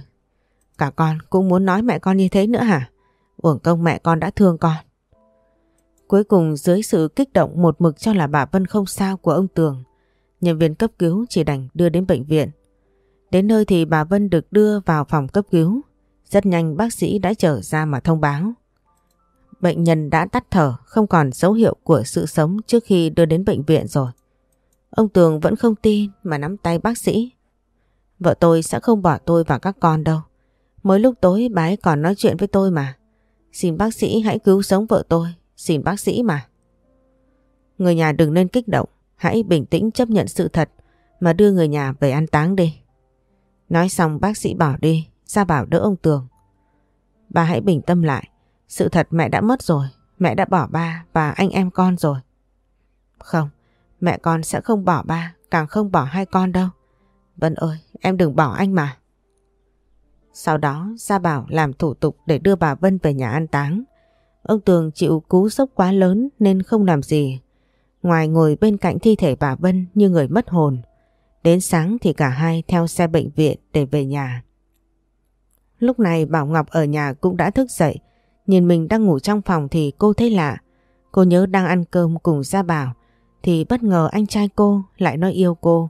Cả con cũng muốn nói mẹ con như thế nữa hả? Uổng công mẹ con đã thương con. Cuối cùng dưới sự kích động một mực cho là bà Vân không sao của ông Tường, nhân viên cấp cứu chỉ đành đưa đến bệnh viện. Đến nơi thì bà Vân được đưa vào phòng cấp cứu. Rất nhanh bác sĩ đã trở ra mà thông báo. Bệnh nhân đã tắt thở, không còn dấu hiệu của sự sống trước khi đưa đến bệnh viện rồi. Ông Tường vẫn không tin mà nắm tay bác sĩ. Vợ tôi sẽ không bỏ tôi và các con đâu. Mới lúc tối bà ấy còn nói chuyện với tôi mà. Xin bác sĩ hãy cứu sống vợ tôi. Xin bác sĩ mà. Người nhà đừng nên kích động. Hãy bình tĩnh chấp nhận sự thật mà đưa người nhà về an táng đi. Nói xong bác sĩ bảo đi, ra bảo đỡ ông Tường. Bà hãy bình tâm lại. Sự thật mẹ đã mất rồi. Mẹ đã bỏ ba và anh em con rồi. Không, mẹ con sẽ không bỏ ba, càng không bỏ hai con đâu. Vân ơi, em đừng bỏ anh mà. Sau đó Gia Bảo làm thủ tục để đưa bà Vân về nhà an táng. Ông Tường chịu cú sốc quá lớn nên không làm gì. Ngoài ngồi bên cạnh thi thể bà Vân như người mất hồn. Đến sáng thì cả hai theo xe bệnh viện để về nhà. Lúc này Bảo Ngọc ở nhà cũng đã thức dậy. Nhìn mình đang ngủ trong phòng thì cô thấy lạ. Cô nhớ đang ăn cơm cùng Gia Bảo thì bất ngờ anh trai cô lại nói yêu cô.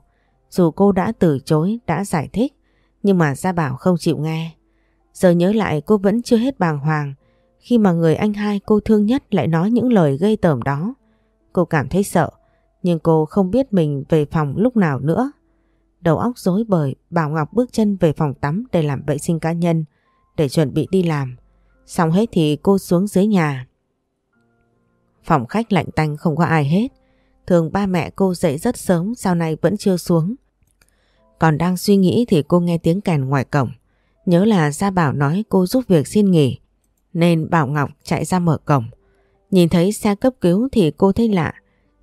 Dù cô đã từ chối, đã giải thích nhưng mà Gia Bảo không chịu nghe. Giờ nhớ lại cô vẫn chưa hết bàng hoàng khi mà người anh hai cô thương nhất lại nói những lời gây tởm đó. Cô cảm thấy sợ nhưng cô không biết mình về phòng lúc nào nữa. Đầu óc rối bời, Bảo Ngọc bước chân về phòng tắm để làm vệ sinh cá nhân, để chuẩn bị đi làm. Xong hết thì cô xuống dưới nhà. Phòng khách lạnh tanh không có ai hết. Thường ba mẹ cô dậy rất sớm, sau này vẫn chưa xuống. Còn đang suy nghĩ thì cô nghe tiếng kèn ngoài cổng. Nhớ là Gia Bảo nói cô giúp việc xin nghỉ. Nên Bảo Ngọc chạy ra mở cổng. Nhìn thấy xe cấp cứu thì cô thấy lạ.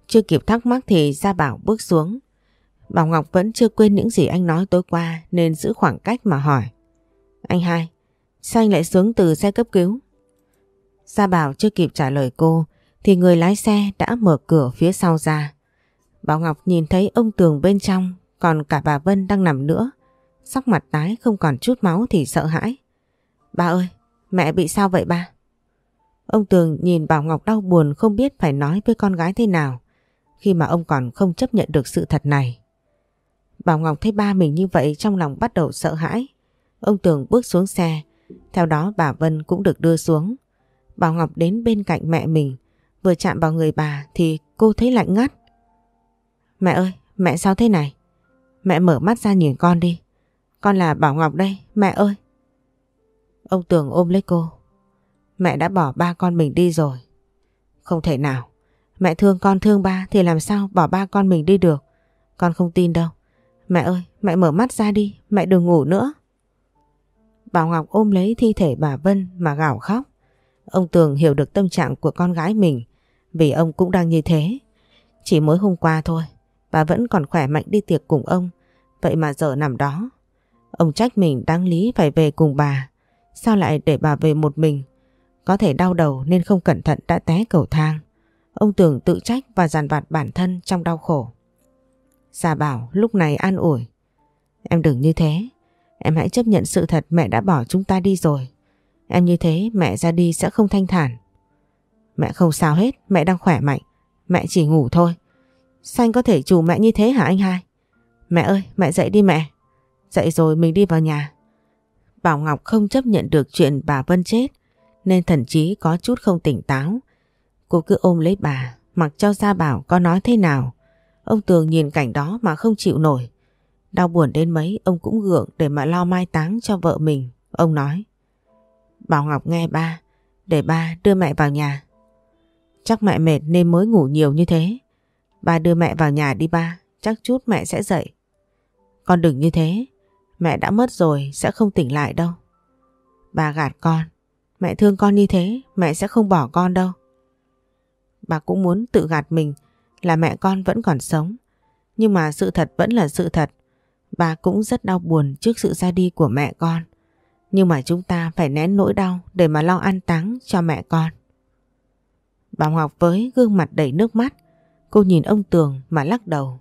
Chưa kịp thắc mắc thì Gia Bảo bước xuống. Bảo Ngọc vẫn chưa quên những gì anh nói tối qua nên giữ khoảng cách mà hỏi. Anh hai, sao anh lại xuống từ xe cấp cứu? Gia Bảo chưa kịp trả lời cô thì người lái xe đã mở cửa phía sau ra. Bảo Ngọc nhìn thấy ông Tường bên trong còn cả bà Vân đang nằm nữa. Sắc mặt tái không còn chút máu thì sợ hãi. Ba ơi, mẹ bị sao vậy ba? Ông Tường nhìn Bảo Ngọc đau buồn không biết phải nói với con gái thế nào khi mà ông còn không chấp nhận được sự thật này. Bảo Ngọc thấy ba mình như vậy trong lòng bắt đầu sợ hãi. Ông Tường bước xuống xe, theo đó bà Vân cũng được đưa xuống. Bảo Ngọc đến bên cạnh mẹ mình, vừa chạm vào người bà thì cô thấy lạnh ngắt. Mẹ ơi, mẹ sao thế này? Mẹ mở mắt ra nhìn con đi. Con là Bảo Ngọc đây, mẹ ơi. Ông Tường ôm lấy cô. Mẹ đã bỏ ba con mình đi rồi. Không thể nào. Mẹ thương con thương ba thì làm sao bỏ ba con mình đi được. Con không tin đâu. Mẹ ơi, mẹ mở mắt ra đi, mẹ đừng ngủ nữa. Bảo Ngọc ôm lấy thi thể bà Vân mà gào khóc. Ông Tường hiểu được tâm trạng của con gái mình vì ông cũng đang như thế. Chỉ mới hôm qua thôi, bà vẫn còn khỏe mạnh đi tiệc cùng ông, vậy mà giờ nằm đó. Ông trách mình đáng lý phải về cùng bà, sao lại để bà về một mình? Có thể đau đầu nên không cẩn thận đã té cầu thang. Ông tưởng tự trách và giàn vặt bản thân trong đau khổ. già bảo lúc này an ủi. Em đừng như thế, em hãy chấp nhận sự thật mẹ đã bỏ chúng ta đi rồi. Em như thế mẹ ra đi sẽ không thanh thản. Mẹ không sao hết, mẹ đang khỏe mạnh. Mẹ chỉ ngủ thôi. Sao anh có thể chủ mẹ như thế hả anh hai? Mẹ ơi, mẹ dậy đi mẹ. Dậy rồi mình đi vào nhà. Bảo Ngọc không chấp nhận được chuyện bà Vân chết nên thần chí có chút không tỉnh táo. Cô cứ ôm lấy bà mặc cho Gia Bảo có nói thế nào. Ông Tường nhìn cảnh đó mà không chịu nổi. Đau buồn đến mấy ông cũng gượng để mà lo mai táng cho vợ mình. Ông nói Bảo Ngọc nghe ba, để ba đưa mẹ vào nhà. Chắc mẹ mệt nên mới ngủ nhiều như thế. Ba đưa mẹ vào nhà đi ba, chắc chút mẹ sẽ dậy. Con đừng như thế, mẹ đã mất rồi sẽ không tỉnh lại đâu. Bà gạt con, mẹ thương con như thế, mẹ sẽ không bỏ con đâu. Bà cũng muốn tự gạt mình là mẹ con vẫn còn sống. Nhưng mà sự thật vẫn là sự thật. Bà cũng rất đau buồn trước sự ra đi của mẹ con. Nhưng mà chúng ta phải nén nỗi đau để mà lo an táng cho mẹ con. Bảo Ngọc với gương mặt đầy nước mắt, cô nhìn ông Tường mà lắc đầu.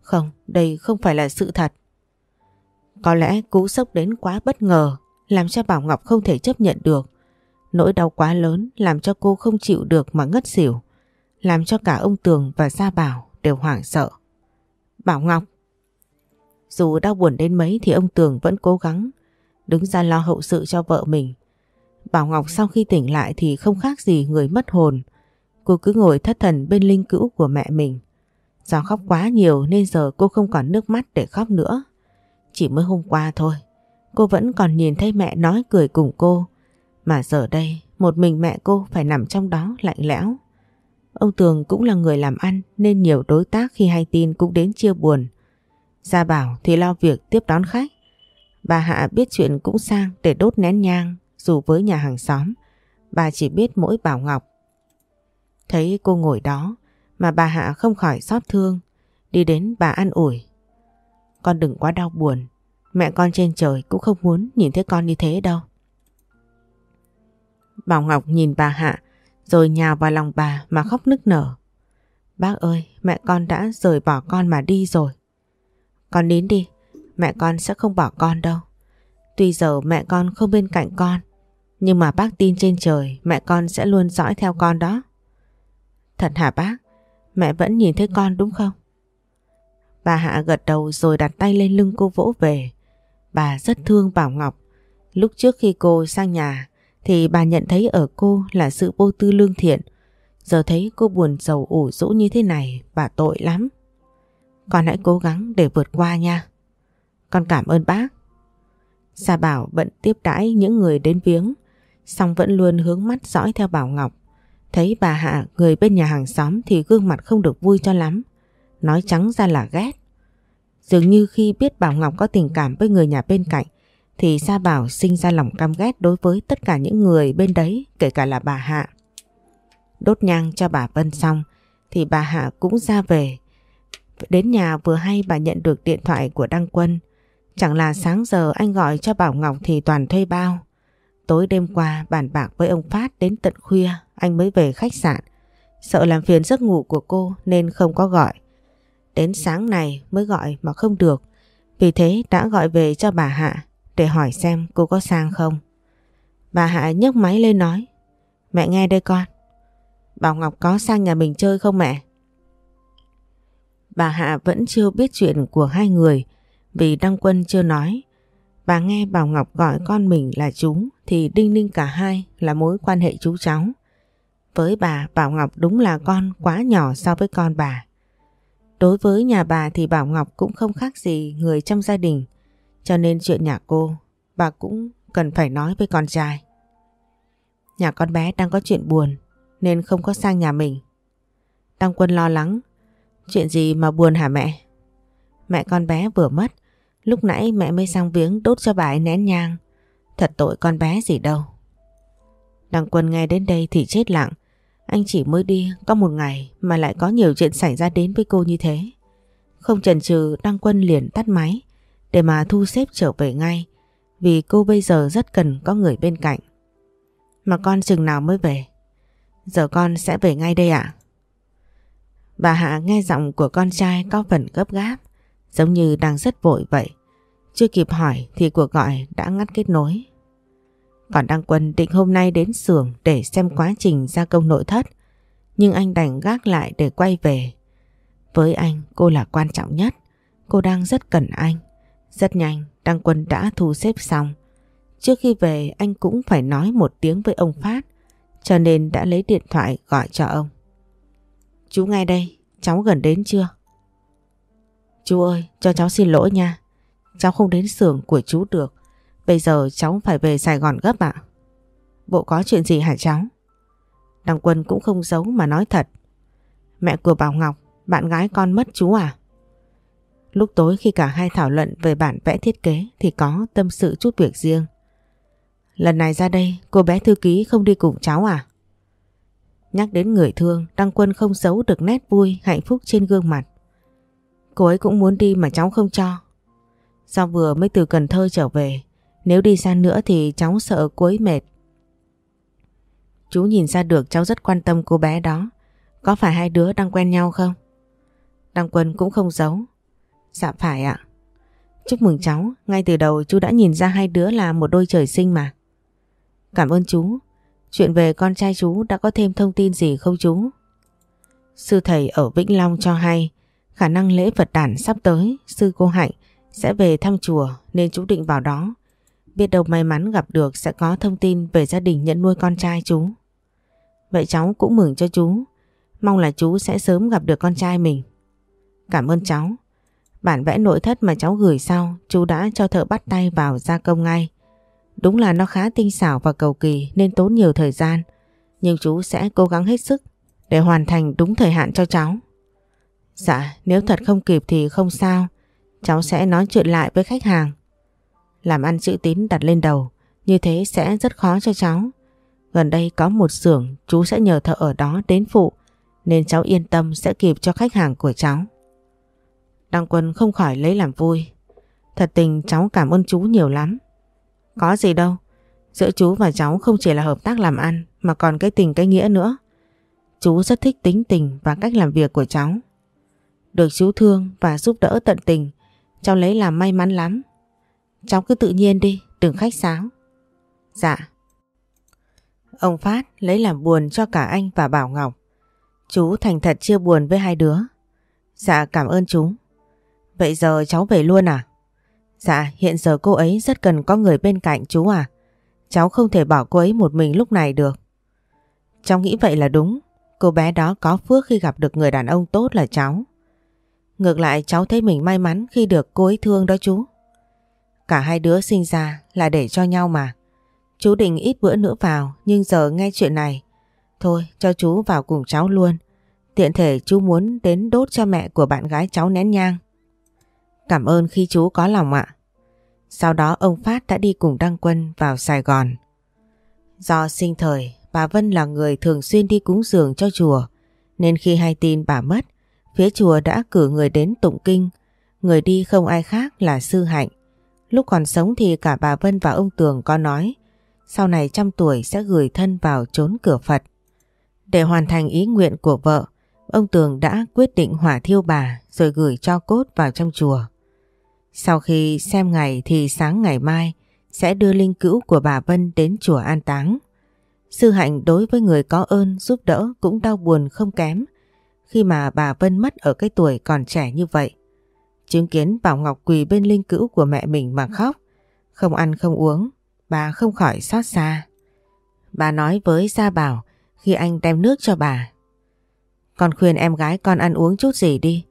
Không, đây không phải là sự thật. Có lẽ cú sốc đến quá bất ngờ, làm cho Bảo Ngọc không thể chấp nhận được. Nỗi đau quá lớn làm cho cô không chịu được mà ngất xỉu, làm cho cả ông Tường và Gia Bảo đều hoảng sợ. Bảo Ngọc Dù đau buồn đến mấy thì ông Tường vẫn cố gắng đứng ra lo hậu sự cho vợ mình. Bảo Ngọc sau khi tỉnh lại thì không khác gì người mất hồn. Cô cứ ngồi thất thần bên linh cữu của mẹ mình. Do khóc quá nhiều nên giờ cô không còn nước mắt để khóc nữa. Chỉ mới hôm qua thôi, cô vẫn còn nhìn thấy mẹ nói cười cùng cô. Mà giờ đây, một mình mẹ cô phải nằm trong đó lạnh lẽo. Ông Tường cũng là người làm ăn nên nhiều đối tác khi hay tin cũng đến chia buồn. Gia Bảo thì lo việc tiếp đón khách. Bà Hạ biết chuyện cũng sang để đốt nén nhang dù với nhà hàng xóm. Bà chỉ biết mỗi Bảo Ngọc. Thấy cô ngồi đó mà bà Hạ không khỏi xót thương. Đi đến bà an ủi. Con đừng quá đau buồn. Mẹ con trên trời cũng không muốn nhìn thấy con như thế đâu. Bảo Ngọc nhìn bà Hạ rồi nhào vào lòng bà mà khóc nức nở. Bác ơi, mẹ con đã rời bỏ con mà đi rồi. Con nín đi, mẹ con sẽ không bỏ con đâu. Tuy giờ mẹ con không bên cạnh con, nhưng mà bác tin trên trời mẹ con sẽ luôn dõi theo con đó. Thật hả bác? Mẹ vẫn nhìn thấy con đúng không? Bà Hạ gật đầu rồi đặt tay lên lưng cô vỗ về. Bà rất thương Bảo Ngọc. Lúc trước khi cô sang nhà thì bà nhận thấy ở cô là sự vô tư lương thiện. Giờ thấy cô buồn giàu ủ rũ như thế này, bà tội lắm. Con hãy cố gắng để vượt qua nha. Con cảm ơn bác. Sa Bảo bận tiếp đãi những người đến viếng, song vẫn luôn hướng mắt dõi theo Bảo Ngọc. Thấy bà Hạ người bên nhà hàng xóm thì gương mặt không được vui cho lắm. Nói trắng ra là ghét. Dường như khi biết Bảo Ngọc có tình cảm với người nhà bên cạnh thì Gia Bảo sinh ra lòng căm ghét đối với tất cả những người bên đấy, kể cả là bà Hạ. Đốt nhang cho bà Vân xong thì bà Hạ cũng ra về. Đến nhà vừa hay bà nhận được điện thoại của Đăng Quân. Chẳng là sáng giờ anh gọi cho Bảo Ngọc thì toàn thuê bao. Tối đêm qua, bàn bạc với ông Phát đến tận khuya, anh mới về khách sạn. Sợ làm phiền giấc ngủ của cô nên không có gọi. Đến sáng này mới gọi mà không được. Vì thế đã gọi về cho bà Hạ để hỏi xem cô có sang không. Bà Hạ nhấc máy lên nói, Mẹ nghe đây con Bảo Ngọc có sang nhà mình chơi không mẹ? Bà Hạ vẫn chưa biết chuyện của hai người vì Đăng Quân chưa nói. Bà nghe Bảo Ngọc gọi con mình là chúng thì đinh ninh cả hai là mối quan hệ chú cháu. Với bà, Bảo Ngọc đúng là con quá nhỏ so với con bà. Đối với nhà bà thì Bảo Ngọc cũng không khác gì người trong gia đình. Cho nên chuyện nhà cô, bà cũng cần phải nói với con trai. Nhà con bé đang có chuyện buồn nên không có sang nhà mình. Đăng Quân lo lắng. Chuyện gì mà buồn hả mẹ? Mẹ con bé vừa mất. Lúc nãy mẹ mới sang viếng đốt cho bà ấy nén nhang. Thật tội con bé gì đâu. Đăng Quân nghe đến đây thì chết lặng. Anh chỉ mới đi có một ngày mà lại có nhiều chuyện xảy ra đến với cô như thế. Không chần chừ Đăng Quân liền tắt máy để mà thu xếp trở về ngay vì cô bây giờ rất cần có người bên cạnh. Mà con chừng nào mới về? Giờ con sẽ về ngay đây ạ. Bà Hạ nghe giọng của con trai có phần gấp gáp, giống như đang rất vội vậy. Chưa kịp hỏi thì cuộc gọi đã ngắt kết nối. Còn Đăng Quân định hôm nay đến xưởng để xem quá trình gia công nội thất, nhưng anh đành gác lại để quay về. Với anh, cô là quan trọng nhất, cô đang rất cần anh. Rất nhanh, Đăng Quân đã thu xếp xong. Trước khi về anh cũng phải nói một tiếng với ông Phát, cho nên đã lấy điện thoại gọi cho ông. Chú ngay đây, cháu gần đến chưa? Chú ơi, cho cháu xin lỗi nha. Cháu không đến xưởng của chú được. Bây giờ cháu phải về Sài Gòn gấp ạ. Bộ có chuyện gì hả cháu? Đăng Quân cũng không giấu mà nói thật. Mẹ của Bảo Ngọc, bạn gái con mất chú à? Lúc tối khi cả hai thảo luận về bản vẽ thiết kế thì có tâm sự chút việc riêng. Lần này ra đây cô bé thư ký không đi cùng cháu à? Nhắc đến người thương, Đăng Quân không giấu được nét vui, hạnh phúc trên gương mặt. Cô ấy cũng muốn đi mà cháu không cho. Do vừa mới từ Cần Thơ trở về, nếu đi xa nữa thì cháu sợ cô ấy mệt. Chú nhìn ra được cháu rất quan tâm cô bé đó. Có phải hai đứa đang quen nhau không? Đăng Quân cũng không giấu. Dạ phải ạ. Chúc mừng cháu, ngay từ đầu chú đã nhìn ra hai đứa là một đôi trời sinh mà. Cảm ơn chú. Chuyện về con trai chú đã có thêm thông tin gì không chú? Sư thầy ở Vĩnh Long cho hay khả năng lễ Phật đản sắp tới, sư cô Hạnh sẽ về thăm chùa nên chú định vào đó. Biết đâu may mắn gặp được sẽ có thông tin về gia đình nhận nuôi con trai chú. Vậy cháu cũng mừng cho chú. Mong là chú sẽ sớm gặp được con trai mình. Cảm ơn cháu. Bản vẽ nội thất mà cháu gửi sau chú đã cho thợ bắt tay vào gia công ngay. Đúng là nó khá tinh xảo và cầu kỳ nên tốn nhiều thời gian. Nhưng chú sẽ cố gắng hết sức để hoàn thành đúng thời hạn cho cháu. Dạ, nếu thật không kịp thì không sao. Cháu sẽ nói chuyện lại với khách hàng. Làm ăn chữ tín đặt lên đầu, như thế sẽ rất khó cho cháu. Gần đây có một xưởng chú sẽ nhờ thợ ở đó đến phụ, nên cháu yên tâm sẽ kịp cho khách hàng của cháu. Đăng Quân không khỏi lấy làm vui. Thật tình cháu cảm ơn chú nhiều lắm. Có gì đâu, giữa chú và cháu không chỉ là hợp tác làm ăn mà còn cái tình cái nghĩa nữa. Chú rất thích tính tình và cách làm việc của cháu. Được chú thương và giúp đỡ tận tình, cháu lấy là may mắn lắm. Cháu cứ tự nhiên đi, đừng khách sáo. Dạ. Ông Phát lấy làm buồn cho cả anh và Bảo Ngọc. Chú thành thật chia buồn với hai đứa. Dạ cảm ơn chú. Vậy giờ cháu về luôn à? Dạ hiện giờ cô ấy rất cần có người bên cạnh chú à. Cháu không thể bỏ cô ấy một mình lúc này được. Cháu nghĩ vậy là đúng. Cô bé đó có phước khi gặp được người đàn ông tốt là cháu. Ngược lại cháu thấy mình may mắn khi được cô ấy thương đó chú. Cả hai đứa sinh ra là để cho nhau mà. Chú định ít bữa nữa vào nhưng giờ nghe chuyện này. Thôi cho chú vào cùng cháu luôn. Tiện thể chú muốn đến đốt cho mẹ của bạn gái cháu nén nhang. Cảm ơn khi chú có lòng ạ. Sau đó ông Phát đã đi cùng Đăng Quân vào Sài Gòn. Do sinh thời, bà Vân là người thường xuyên đi cúng dường cho chùa, nên khi hay tin bà mất, phía chùa đã cử người đến tụng kinh. Người đi không ai khác là Sư Hạnh. Lúc còn sống thì cả bà Vân và ông Tường có nói, sau này trăm tuổi sẽ gửi thân vào trốn cửa Phật. Để hoàn thành ý nguyện của vợ, ông Tường đã quyết định hỏa thiêu bà rồi gửi cho cốt vào trong chùa. Sau khi xem ngày thì sáng ngày mai sẽ đưa linh cữu của bà Vân đến chùa an táng. Sư Hạnh đối với người có ơn giúp đỡ cũng đau buồn không kém khi mà bà Vân mất ở cái tuổi còn trẻ như vậy. Chứng kiến Bảo Ngọc quỳ bên linh cữu của mẹ mình mà khóc, không ăn không uống, bà không khỏi xót xa. Bà nói với Gia Bảo khi anh đem nước cho bà. Con khuyên em gái con ăn uống chút gì đi,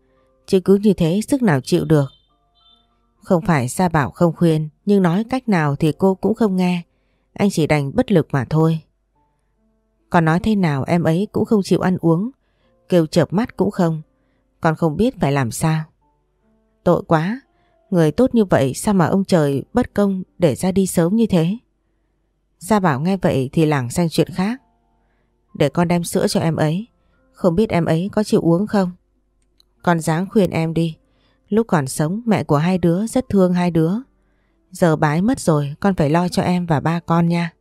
chứ cứ như thế sức nào chịu được. Không phải Gia Bảo không khuyên, nhưng nói cách nào thì cô cũng không nghe. Anh chỉ đành bất lực mà thôi. Còn nói thế nào em ấy cũng không chịu ăn uống, kêu chợp mắt cũng không. Con không biết phải làm sao. Tội quá, người tốt như vậy sao mà ông trời bất công để ra đi sớm như thế? Gia Bảo nghe vậy thì lảng sang chuyện khác. Để con đem sữa cho em ấy, không biết em ấy có chịu uống không? Con dáng khuyên em đi, Lúc còn sống mẹ của hai đứa rất thương hai đứa. Giờ bái mất rồi con phải lo cho em và ba con nha.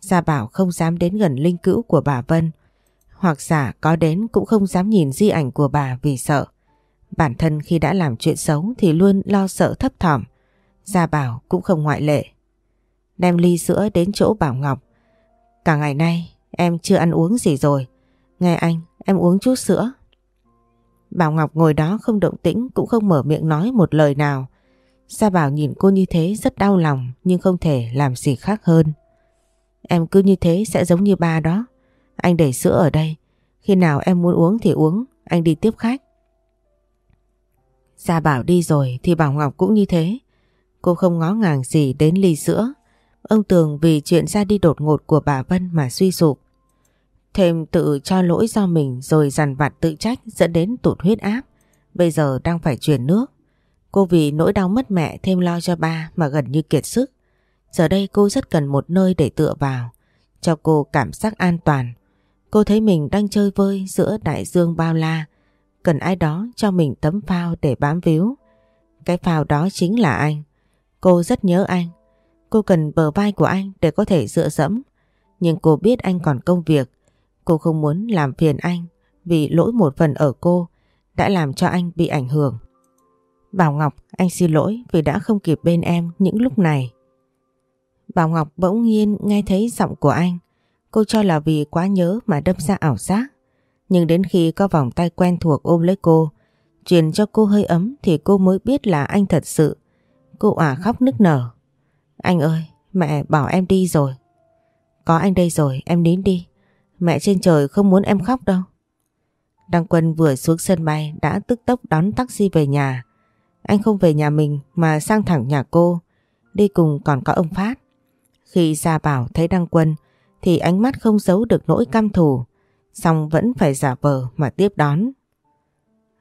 Gia Bảo không dám đến gần linh cữu của bà Vân. Hoặc giả có đến cũng không dám nhìn di ảnh của bà vì sợ. Bản thân khi đã làm chuyện xấu thì luôn lo sợ thấp thỏm. Gia Bảo cũng không ngoại lệ. Đem ly sữa đến chỗ Bảo Ngọc. Cả ngày nay em chưa ăn uống gì rồi. Nghe anh, em uống chút sữa. Bảo Ngọc ngồi đó không động tĩnh cũng không mở miệng nói một lời nào. Gia Bảo nhìn cô như thế rất đau lòng nhưng không thể làm gì khác hơn. Em cứ như thế sẽ giống như ba đó. Anh để sữa ở đây. Khi nào em muốn uống thì uống, anh đi tiếp khách. Gia Bảo đi rồi thì Bảo Ngọc cũng như thế. Cô không ngó ngàng gì đến ly sữa Ông Tường vì chuyện ra đi đột ngột của bà Vân mà suy sụp. Thêm tự cho lỗi do mình rồi dằn vặt tự trách dẫn đến tụt huyết áp. Bây giờ đang phải chuyển nước. Cô vì nỗi đau mất mẹ thêm lo cho ba mà gần như kiệt sức. Giờ đây cô rất cần một nơi để tựa vào, cho cô cảm giác an toàn. Cô thấy mình đang chơi vơi giữa đại dương bao la, cần ai đó cho mình tấm phao để bám víu. Cái phao đó chính là anh. Cô rất nhớ anh. Cô cần bờ vai của anh để có thể dựa dẫm. Nhưng cô biết anh còn công việc. Cô không muốn làm phiền anh vì lỗi một phần ở cô đã làm cho anh bị ảnh hưởng. Bảo Ngọc, anh xin lỗi vì đã không kịp bên em những lúc này. Bảo Ngọc bỗng nhiên nghe thấy giọng của anh. Cô cho là vì quá nhớ mà đâm ra ảo giác. Nhưng đến khi có vòng tay quen thuộc ôm lấy cô, truyền cho cô hơi ấm thì cô mới biết là anh thật sự. Cô ả khóc nức nở. Anh ơi, mẹ bảo em đi rồi. Có anh đây rồi, em nín đi. Mẹ trên trời không muốn em khóc đâu. Đăng Quân vừa xuống sân bay đã tức tốc đón taxi về nhà. Anh không về nhà mình mà sang thẳng nhà cô. Đi cùng còn có ông Phát. Khi ra Bảo thấy Đăng Quân thì ánh mắt không giấu được nỗi căm thù. song vẫn phải giả vờ mà tiếp đón.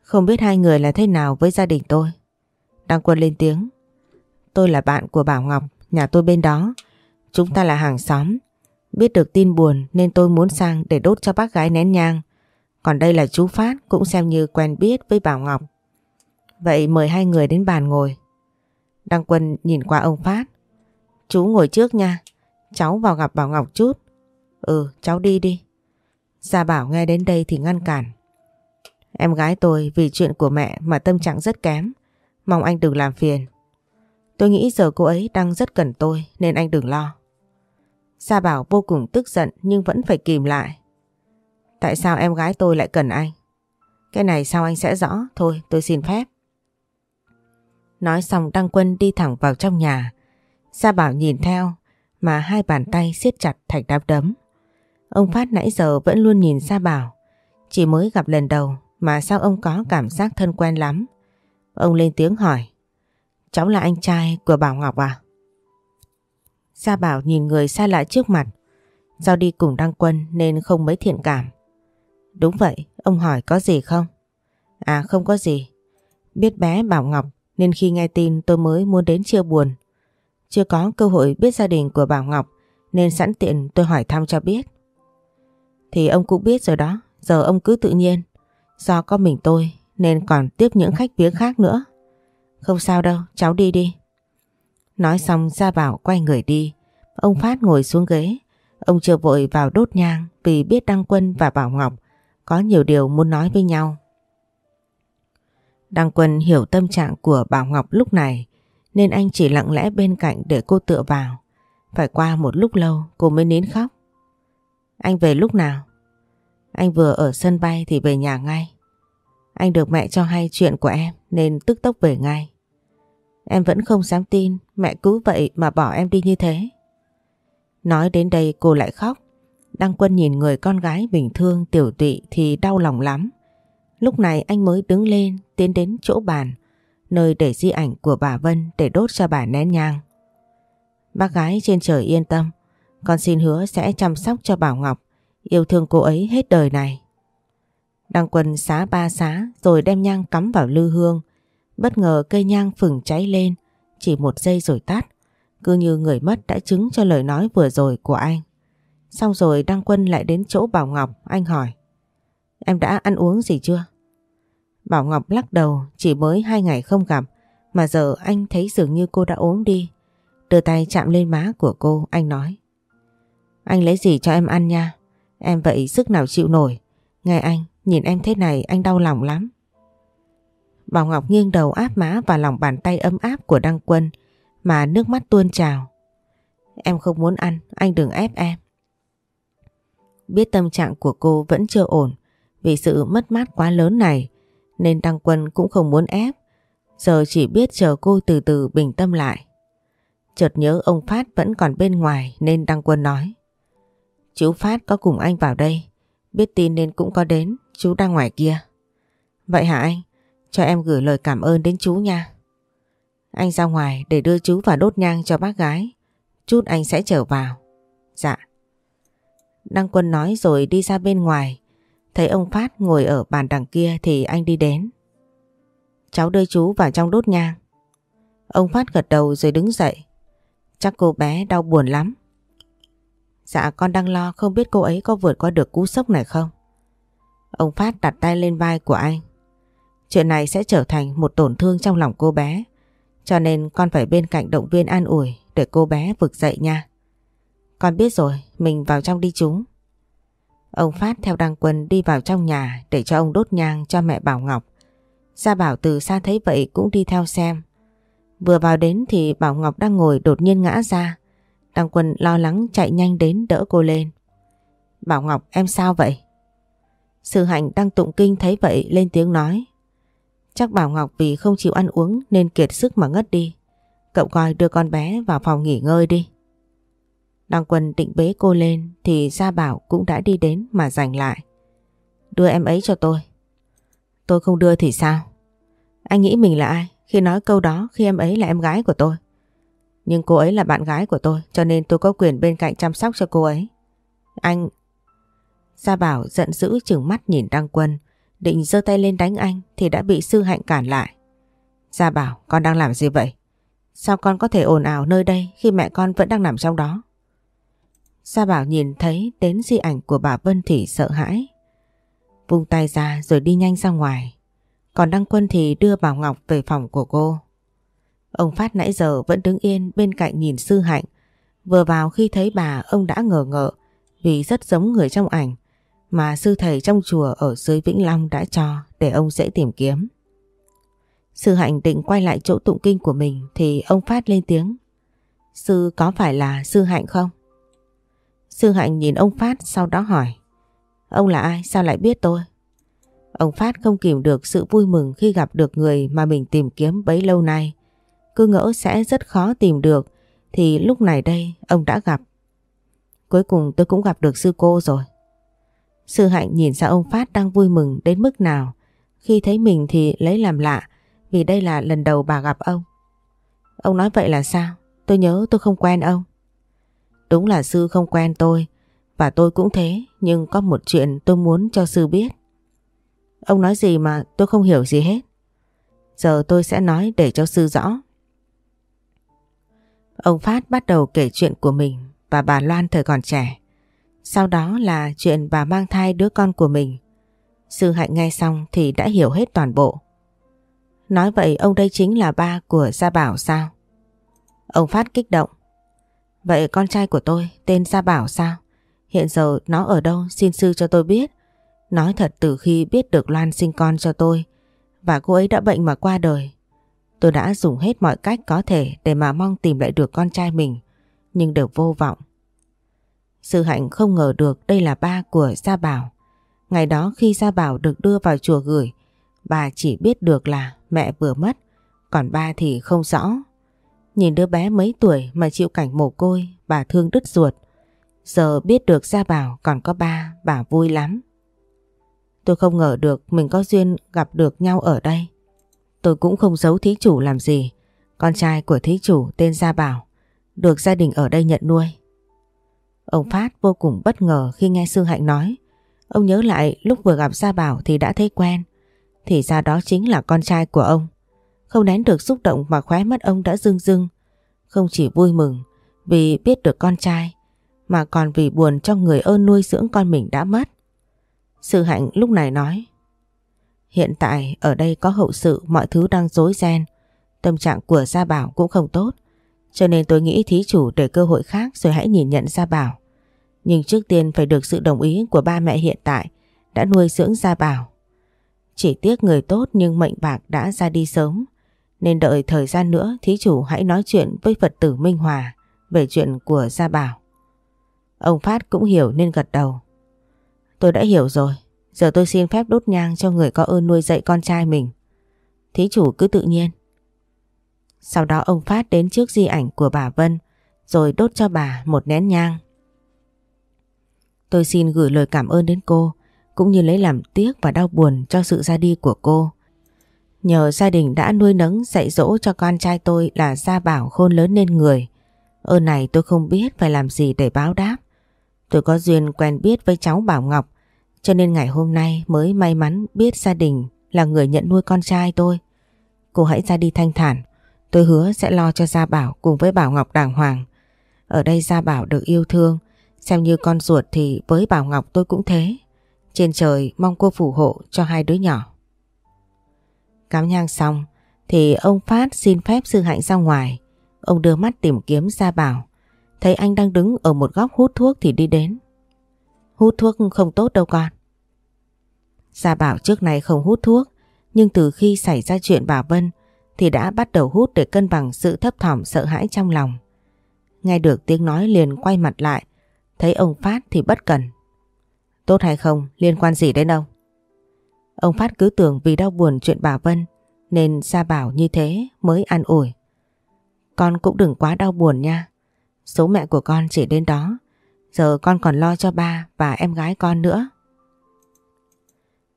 Không biết hai người là thế nào với gia đình tôi. Đăng Quân lên tiếng. Tôi là bạn của Bảo Ngọc, nhà tôi bên đó. Chúng ta là hàng xóm. Biết được tin buồn nên tôi muốn sang để đốt cho bác gái nén nhang. Còn đây là chú Phát cũng xem như quen biết với Bảo Ngọc. Vậy mời hai người đến bàn ngồi. Đăng Quân nhìn qua ông Phát. Chú ngồi trước nha. Cháu vào gặp Bảo Ngọc chút. Ừ, cháu đi đi. Gia Bảo nghe đến đây thì ngăn cản. Em gái tôi vì chuyện của mẹ mà tâm trạng rất kém. Mong anh đừng làm phiền. Tôi nghĩ giờ cô ấy đang rất cần tôi nên anh đừng lo. Gia Bảo vô cùng tức giận nhưng vẫn phải kìm lại. Tại sao em gái tôi lại cần anh? Cái này sao anh sẽ rõ? Thôi tôi xin phép. Nói xong Đăng Quân đi thẳng vào trong nhà. Gia Bảo nhìn theo mà hai bàn tay siết chặt thành đám đấm. Ông Phát nãy giờ vẫn luôn nhìn Gia Bảo. Chỉ mới gặp lần đầu mà sao ông có cảm giác thân quen lắm. Ông lên tiếng hỏi. Cháu là anh trai của Bảo Ngọc à? Gia Bảo nhìn người xa lạ trước mặt. Do đi cùng Đăng Quân nên không mấy thiện cảm. Đúng vậy, ông hỏi có gì không? À không có gì. Biết bé Bảo Ngọc nên khi nghe tin tôi mới muốn đến chia buồn. Chưa có cơ hội biết gia đình của Bảo Ngọc nên sẵn tiện tôi hỏi thăm cho biết. Thì ông cũng biết rồi đó, giờ ông cứ tự nhiên. Do có mình tôi nên còn tiếp những khách viếng khác nữa. Không sao đâu, cháu đi đi. Nói xong Gia Bảo quay người đi. Ông Phát ngồi xuống ghế. Ông chưa vội vào đốt nhang vì biết Đăng Quân và Bảo Ngọc có nhiều điều muốn nói với nhau. Đăng Quân hiểu tâm trạng của Bảo Ngọc lúc này nên anh chỉ lặng lẽ bên cạnh để cô tựa vào. Phải qua một lúc lâu cô mới nín khóc. Anh về lúc nào? Anh vừa ở sân bay thì về nhà ngay. Anh được mẹ cho hay chuyện của em nên tức tốc về ngay. Em vẫn không dám tin mẹ cứ vậy mà bỏ em đi như thế. Nói đến đây cô lại khóc. Đăng Quân nhìn người con gái bình thường tiểu tụy thì đau lòng lắm. Lúc này anh mới đứng lên tiến đến chỗ bàn nơi để di ảnh của bà Vân để đốt cho bà nén nhang. Bác gái trên trời yên tâm, con xin hứa sẽ chăm sóc cho Bảo Ngọc, yêu thương cô ấy hết đời này. Đăng quân xá ba xá rồi đem nhang cắm vào lư hương. Bất ngờ cây nhang phừng cháy lên, chỉ một giây rồi tắt. Cứ như người mất đã chứng cho lời nói vừa rồi của anh. Xong rồi Đăng Quân lại đến chỗ Bảo Ngọc, anh hỏi. Em đã ăn uống gì chưa? Bảo Ngọc lắc đầu, chỉ mới hai ngày không gặp, mà giờ anh thấy dường như cô đã ốm đi. Đưa tay chạm lên má của cô, anh nói. Anh lấy gì cho em ăn nha? Em vậy sức nào chịu nổi. Nghe anh, nhìn em thế này anh đau lòng lắm. Bảo Ngọc nghiêng đầu áp má vào lòng bàn tay ấm áp của Đăng Quân mà nước mắt tuôn trào. Em không muốn ăn, anh đừng ép em. Biết tâm trạng của cô vẫn chưa ổn vì sự mất mát quá lớn này nên Đăng Quân cũng không muốn ép. Giờ chỉ biết chờ cô từ từ bình tâm lại. Chợt nhớ ông Phát vẫn còn bên ngoài nên Đăng Quân nói. Chú Phát có cùng anh vào đây. Biết tin nên cũng có đến, chú đang ngoài kia. Vậy hả anh? Cho em gửi lời cảm ơn đến chú nha. Anh ra ngoài để đưa chú vào đốt nhang cho bác gái. chút anh sẽ trở vào. Dạ. Đăng Quân nói rồi đi ra bên ngoài. Thấy ông Phát ngồi ở bàn đằng kia thì anh đi đến. Cháu đưa chú vào trong đốt nhang. Ông Phát gật đầu rồi đứng dậy. Chắc cô bé đau buồn lắm. Dạ con đang lo không biết cô ấy có vượt qua được cú sốc này không. Ông Phát đặt tay lên vai của anh. Chuyện này sẽ trở thành một tổn thương trong lòng cô bé. Cho nên con phải bên cạnh động viên an ủi để cô bé vực dậy nha. Con biết rồi, mình vào trong đi chúng. Ông Phát theo Đăng Quân đi vào trong nhà để cho ông đốt nhang cho mẹ Bảo Ngọc. Gia Bảo từ xa thấy vậy cũng đi theo xem. Vừa vào đến thì Bảo Ngọc đang ngồi đột nhiên ngã ra. Đăng Quân lo lắng chạy nhanh đến đỡ cô lên. Bảo Ngọc, em sao vậy? Sư Hạnh đang tụng kinh thấy vậy lên tiếng nói. Chắc Bảo Ngọc vì không chịu ăn uống nên kiệt sức mà ngất đi. Cậu coi đưa con bé vào phòng nghỉ ngơi đi. Đăng Quân định bế cô lên thì Gia Bảo cũng đã đi đến mà giành lại. Đưa em ấy cho tôi. Tôi không đưa thì sao? Anh nghĩ mình là ai khi nói câu đó khi em ấy là em gái của tôi? Nhưng cô ấy là bạn gái của tôi, cho nên tôi có quyền bên cạnh chăm sóc cho cô ấy. Anh... Gia Bảo giận dữ chừng mắt nhìn Đăng Quân, định giơ tay lên đánh anh thì đã bị sư hạnh cản lại. Gia Bảo, con đang làm gì vậy? Sao con có thể ồn ào nơi đây khi mẹ con vẫn đang nằm trong đó? Gia Bảo nhìn thấy đến di ảnh của bà Vân thì sợ hãi. Vung tay ra rồi đi nhanh ra ngoài. Còn Đăng Quân thì đưa Bảo Ngọc về phòng của cô. Ông Phát nãy giờ vẫn đứng yên bên cạnh nhìn sư hạnh. Vừa vào khi thấy bà, ông đã ngờ ngợ, vì rất giống người trong ảnh, mà sư thầy trong chùa ở dưới Vĩnh Long đã cho để ông dễ tìm kiếm. Sư hạnh định quay lại chỗ tụng kinh của mình thì ông Phát lên tiếng. Sư có phải là sư hạnh không? Sư hạnh nhìn ông Phát sau đó hỏi. Ông là ai? Sao lại biết tôi? Ông Phát không kìm được sự vui mừng khi gặp được người mà mình tìm kiếm bấy lâu nay. Cứ ngỡ sẽ rất khó tìm được, thì lúc này đây ông đã gặp. Cuối cùng tôi cũng gặp được sư cô rồi. Sư Hạnh nhìn ra ông Phát đang vui mừng đến mức nào. Khi thấy mình thì lấy làm lạ, vì đây là lần đầu bà gặp ông. Ông nói vậy là sao? Tôi nhớ tôi không quen ông. Đúng là sư không quen tôi, và tôi cũng thế, nhưng có một chuyện tôi muốn cho sư biết. Ông nói gì mà tôi không hiểu gì hết. Giờ tôi sẽ nói để cho sư rõ. Ông Phát bắt đầu kể chuyện của mình và bà Loan thời còn trẻ. Sau đó là chuyện bà mang thai đứa con của mình. Sư Hạnh nghe xong thì đã hiểu hết toàn bộ. Nói vậy ông đây chính là ba của Gia Bảo sao? Ông Phát kích động. Vậy con trai của tôi tên Gia Bảo sao? Hiện giờ nó ở đâu xin sư cho tôi biết. Nói thật từ khi biết được Loan sinh con cho tôi và cô ấy đã bệnh mà qua đời. Tôi đã dùng hết mọi cách có thể để mà mong tìm lại được con trai mình nhưng đều vô vọng. Sư Hạnh không ngờ được đây là ba của Gia Bảo. Ngày đó khi Gia Bảo được đưa vào chùa gửi, bà chỉ biết được là mẹ vừa mất, còn ba thì không rõ. Nhìn đứa bé mấy tuổi mà chịu cảnh mồ côi, bà thương đứt ruột. Giờ biết được Gia Bảo còn có ba, bà vui lắm. Tôi không ngờ được mình có duyên gặp được nhau ở đây. Tôi cũng không giấu thí chủ làm gì. Con trai của thí chủ tên Gia Bảo, được gia đình ở đây nhận nuôi. Ông Phát vô cùng bất ngờ khi nghe Sư Hạnh nói. Ông nhớ lại lúc vừa gặp Gia Bảo thì đã thấy quen. Thì ra đó chính là con trai của ông. Không nén được xúc động mà khóe mắt ông đã rưng rưng. Không chỉ vui mừng vì biết được con trai mà còn vì buồn cho người ơn nuôi dưỡng con mình đã mất. Sư Hạnh lúc này nói Hiện tại ở đây có hậu sự mọi thứ đang rối ren Tâm trạng của Gia Bảo cũng không tốt Cho nên tôi nghĩ thí chủ để cơ hội khác rồi hãy nhìn nhận Gia Bảo nhưng trước tiên phải được sự đồng ý của ba mẹ hiện tại đã nuôi dưỡng Gia Bảo. Chỉ tiếc người tốt nhưng mệnh bạc đã ra đi sớm, nên đợi thời gian nữa thí chủ hãy nói chuyện với Phật tử Minh Hòa về chuyện của Gia Bảo. Ông Phát cũng hiểu nên gật đầu. Tôi đã hiểu rồi, giờ tôi xin phép đốt nhang cho người có ơn nuôi dạy con trai mình. Thí chủ cứ tự nhiên. Sau đó ông Phát đến trước di ảnh của bà Vân, rồi đốt cho bà một nén nhang. Tôi xin gửi lời cảm ơn đến cô, cũng như lấy làm tiếc và đau buồn cho sự ra đi của cô. Nhờ gia đình đã nuôi nấng, dạy dỗ cho con trai tôi là Gia Bảo khôn lớn nên người. Ơn này tôi không biết phải làm gì để báo đáp. Tôi có duyên quen biết với cháu Bảo Ngọc cho nên ngày hôm nay mới may mắn biết gia đình là người nhận nuôi con trai tôi. Cô hãy ra đi thanh thản. Tôi hứa sẽ lo cho Gia Bảo cùng với Bảo Ngọc đàng hoàng. Ở đây Gia Bảo được yêu thương, xem như con ruột thì với Bảo Ngọc tôi cũng thế. Trên trời mong cô phù hộ cho hai đứa nhỏ. cám nhang xong thì ông Phát xin phép sư hạnh ra ngoài. Ông đưa mắt tìm kiếm Gia Bảo. Thấy anh đang đứng ở một góc hút thuốc thì đi đến. Hút thuốc không tốt đâu con. Gia Bảo trước này không hút thuốc nhưng từ khi xảy ra chuyện bà Vân thì đã bắt đầu hút để cân bằng sự thấp thỏm sợ hãi trong lòng. Nghe được tiếng nói liền quay mặt lại, thấy ông Phát thì bất cần. Tốt hay không, liên quan gì đến đâu? Ông Phát cứ tưởng vì đau buồn chuyện bà Vân nên Gia Bảo như thế mới an ủi. Con cũng đừng quá đau buồn nha. Số mẹ của con chỉ đến đó. Giờ con còn lo cho ba và em gái con nữa.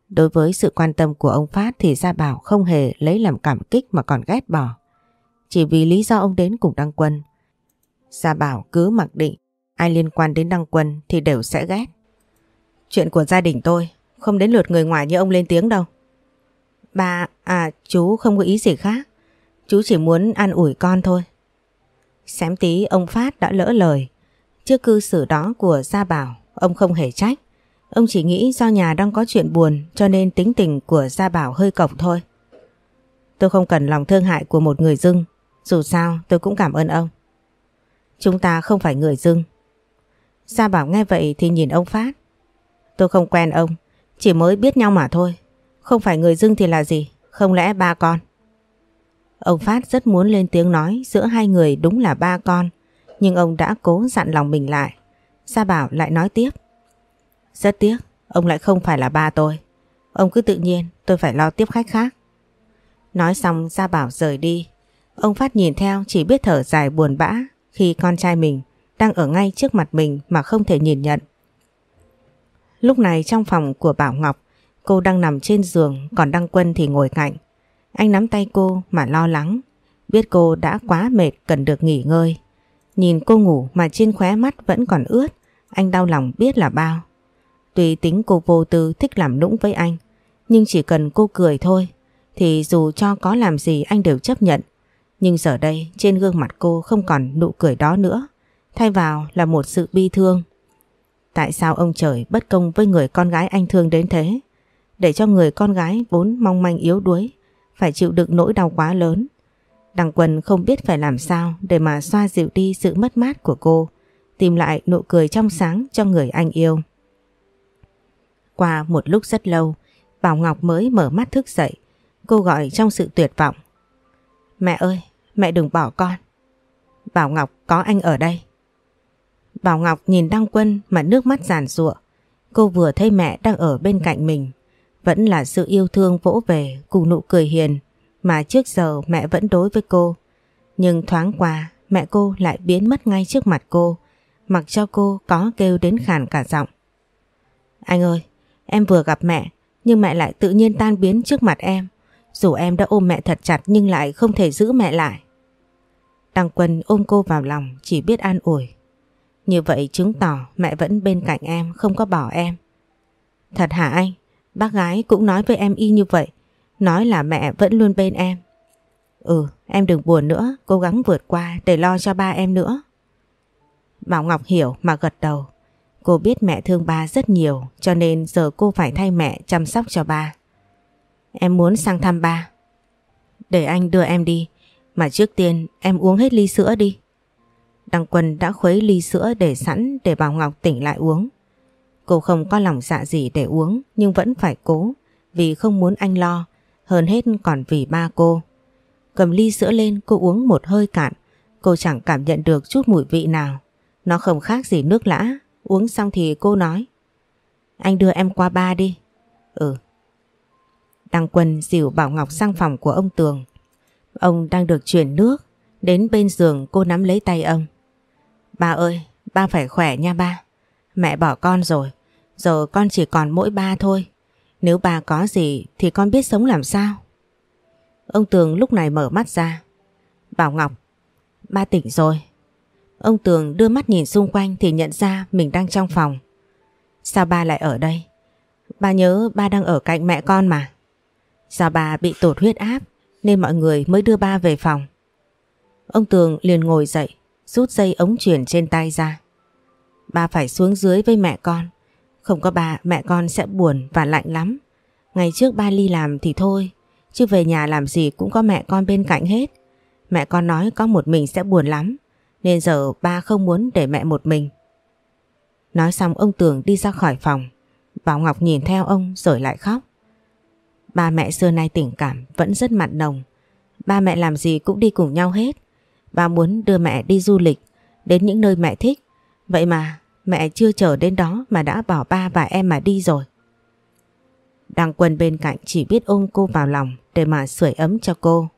Đối với sự quan tâm của ông Phát thì Gia Bảo không hề lấy làm cảm kích mà còn ghét bỏ. Chỉ vì lý do ông đến cùng Đăng Quân. Gia Bảo cứ mặc định ai liên quan đến Đăng Quân thì đều sẽ ghét. Chuyện của gia đình tôi không đến lượt người ngoài như ông lên tiếng đâu. Ba, à chú không có ý gì khác. Chú chỉ muốn an ủi con thôi. Xém tí ông Phát đã lỡ lời. Trước cư xử đó của Gia Bảo, ông không hề trách. Ông chỉ nghĩ do nhà đang có chuyện buồn cho nên tính tình của Gia Bảo hơi cổng thôi. Tôi không cần lòng thương hại của một người dưng. Dù sao tôi cũng cảm ơn ông. Chúng ta không phải người dưng. Gia Bảo nghe vậy thì nhìn ông Phát. Tôi không quen ông. Chỉ mới biết nhau mà thôi. Không phải người dưng thì là gì? Không lẽ ba con? Ông Phát rất muốn lên tiếng nói giữa hai người đúng là ba con. Nhưng ông đã cố dặn lòng mình lại. Gia Bảo lại nói tiếp. Rất tiếc, ông lại không phải là ba tôi. Ông cứ tự nhiên, tôi phải lo tiếp khách khác. Nói xong Gia Bảo rời đi. Ông Phát nhìn theo chỉ biết thở dài buồn bã khi con trai mình đang ở ngay trước mặt mình mà không thể nhìn nhận. Lúc này trong phòng của Bảo Ngọc, cô đang nằm trên giường còn Đăng Quân thì ngồi cạnh. Anh nắm tay cô mà lo lắng, biết cô đã quá mệt cần được nghỉ ngơi. Nhìn cô ngủ mà trên khóe mắt vẫn còn ướt, anh đau lòng biết là bao. Tuy tính cô vô tư thích làm nũng với anh, nhưng chỉ cần cô cười thôi, thì dù cho có làm gì anh đều chấp nhận. Nhưng giờ đây trên gương mặt cô không còn nụ cười đó nữa, thay vào là một sự bi thương. Tại sao ông trời bất công với người con gái anh thương đến thế? Để cho người con gái vốn mong manh yếu đuối, phải chịu đựng nỗi đau quá lớn. Đằng Quân không biết phải làm sao để mà xoa dịu đi sự mất mát của cô, tìm lại nụ cười trong sáng cho người anh yêu. Qua một lúc rất lâu, Bảo Ngọc mới mở mắt thức dậy. Cô gọi trong sự tuyệt vọng. Mẹ ơi, mẹ đừng bỏ con. Bảo Ngọc có anh ở đây. Bảo Ngọc nhìn Đăng Quân mà nước mắt giàn rụa. Cô vừa thấy mẹ đang ở bên cạnh mình. Vẫn là sự yêu thương vỗ về cùng nụ cười hiền mà trước giờ mẹ vẫn đối với cô. Nhưng thoáng qua mẹ cô lại biến mất ngay trước mặt cô mặc cho cô có kêu đến khàn cả giọng. Anh ơi, Em vừa gặp mẹ nhưng mẹ lại tự nhiên tan biến trước mặt em. Dù em đã ôm mẹ thật chặt nhưng lại không thể giữ mẹ lại. Đăng Quân ôm cô vào lòng chỉ biết an ủi. Như vậy chứng tỏ mẹ vẫn bên cạnh em không có bỏ em. Thật hả anh? Bác gái cũng nói với em y như vậy. Nói là mẹ vẫn luôn bên em. Ừ, em đừng buồn nữa, cố gắng vượt qua để lo cho ba em nữa. Bảo Ngọc hiểu mà gật đầu. Cô biết mẹ thương ba rất nhiều cho nên giờ cô phải thay mẹ chăm sóc cho ba. Em muốn sang thăm ba. Để anh đưa em đi. Mà trước tiên em uống hết ly sữa đi. Đăng Quân đã khuấy ly sữa để sẵn để Bảo Ngọc tỉnh lại uống. Cô không có lòng dạ gì để uống nhưng vẫn phải cố vì không muốn anh lo, hơn hết còn vì ba cô. Cầm ly sữa lên cô uống một hơi cạn, cô chẳng cảm nhận được chút mùi vị nào. Nó không khác gì nước lã. Uống xong thì cô nói Anh đưa em qua ba đi. Ừ. Đăng Quân dìu Bảo Ngọc sang phòng của ông Tường. Ông đang được chuyển nước. Đến bên giường cô nắm lấy tay ông. Ba ơi Ba phải khỏe nha ba. Mẹ bỏ con rồi. Giờ con chỉ còn mỗi ba thôi. Nếu bà có gì thì con biết sống làm sao Ông Tường lúc này mở mắt ra Bảo Ngọc Ba tỉnh rồi Ông Tường đưa mắt nhìn xung quanh thì nhận ra mình đang trong phòng. Sao ba lại ở đây? Ba nhớ ba đang ở cạnh mẹ con mà. Sao ba bị tụt huyết áp nên mọi người mới đưa ba về phòng. Ông Tường liền ngồi dậy, rút dây ống truyền trên tay ra. Ba phải xuống dưới với mẹ con. Không có bà mẹ con sẽ buồn và lạnh lắm. Ngày trước ba ly làm thì thôi, chứ về nhà làm gì cũng có mẹ con bên cạnh hết. Mẹ con nói có một mình sẽ buồn lắm, nên giờ ba không muốn để mẹ một mình. Nói xong ông Tường đi ra khỏi phòng. Bảo Ngọc nhìn theo ông rồi lại khóc. Ba mẹ xưa nay tình cảm vẫn rất mặn nồng. Ba mẹ làm gì cũng đi cùng nhau hết. Ba muốn đưa mẹ đi du lịch, đến những nơi mẹ thích. Vậy mà mẹ chưa chờ đến đó mà đã bỏ ba và em mà đi rồi. Đăng quân bên cạnh chỉ biết ôm cô vào lòng để mà sưởi ấm cho cô.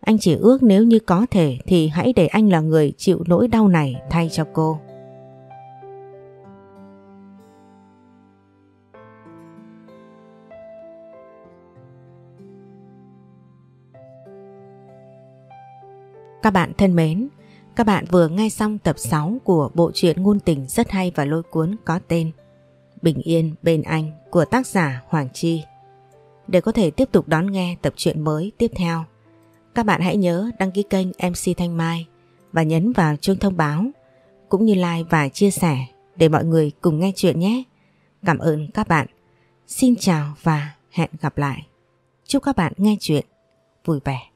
Anh chỉ ước nếu như có thể thì hãy để anh là người chịu nỗi đau này thay cho cô. Các bạn thân mến, các bạn vừa nghe xong tập 6 của bộ truyện ngôn tình rất hay và lôi cuốn có tên Bình Yên Bên Anh của tác giả Hoàng Chi. Để có thể tiếp tục đón nghe tập truyện mới tiếp theo, các bạn hãy nhớ đăng ký kênh MC Thanh Mai và nhấn vào chuông thông báo cũng như like và chia sẻ để mọi người cùng nghe chuyện nhé. Cảm ơn các bạn. Xin chào và hẹn gặp lại. Chúc các bạn nghe chuyện vui vẻ.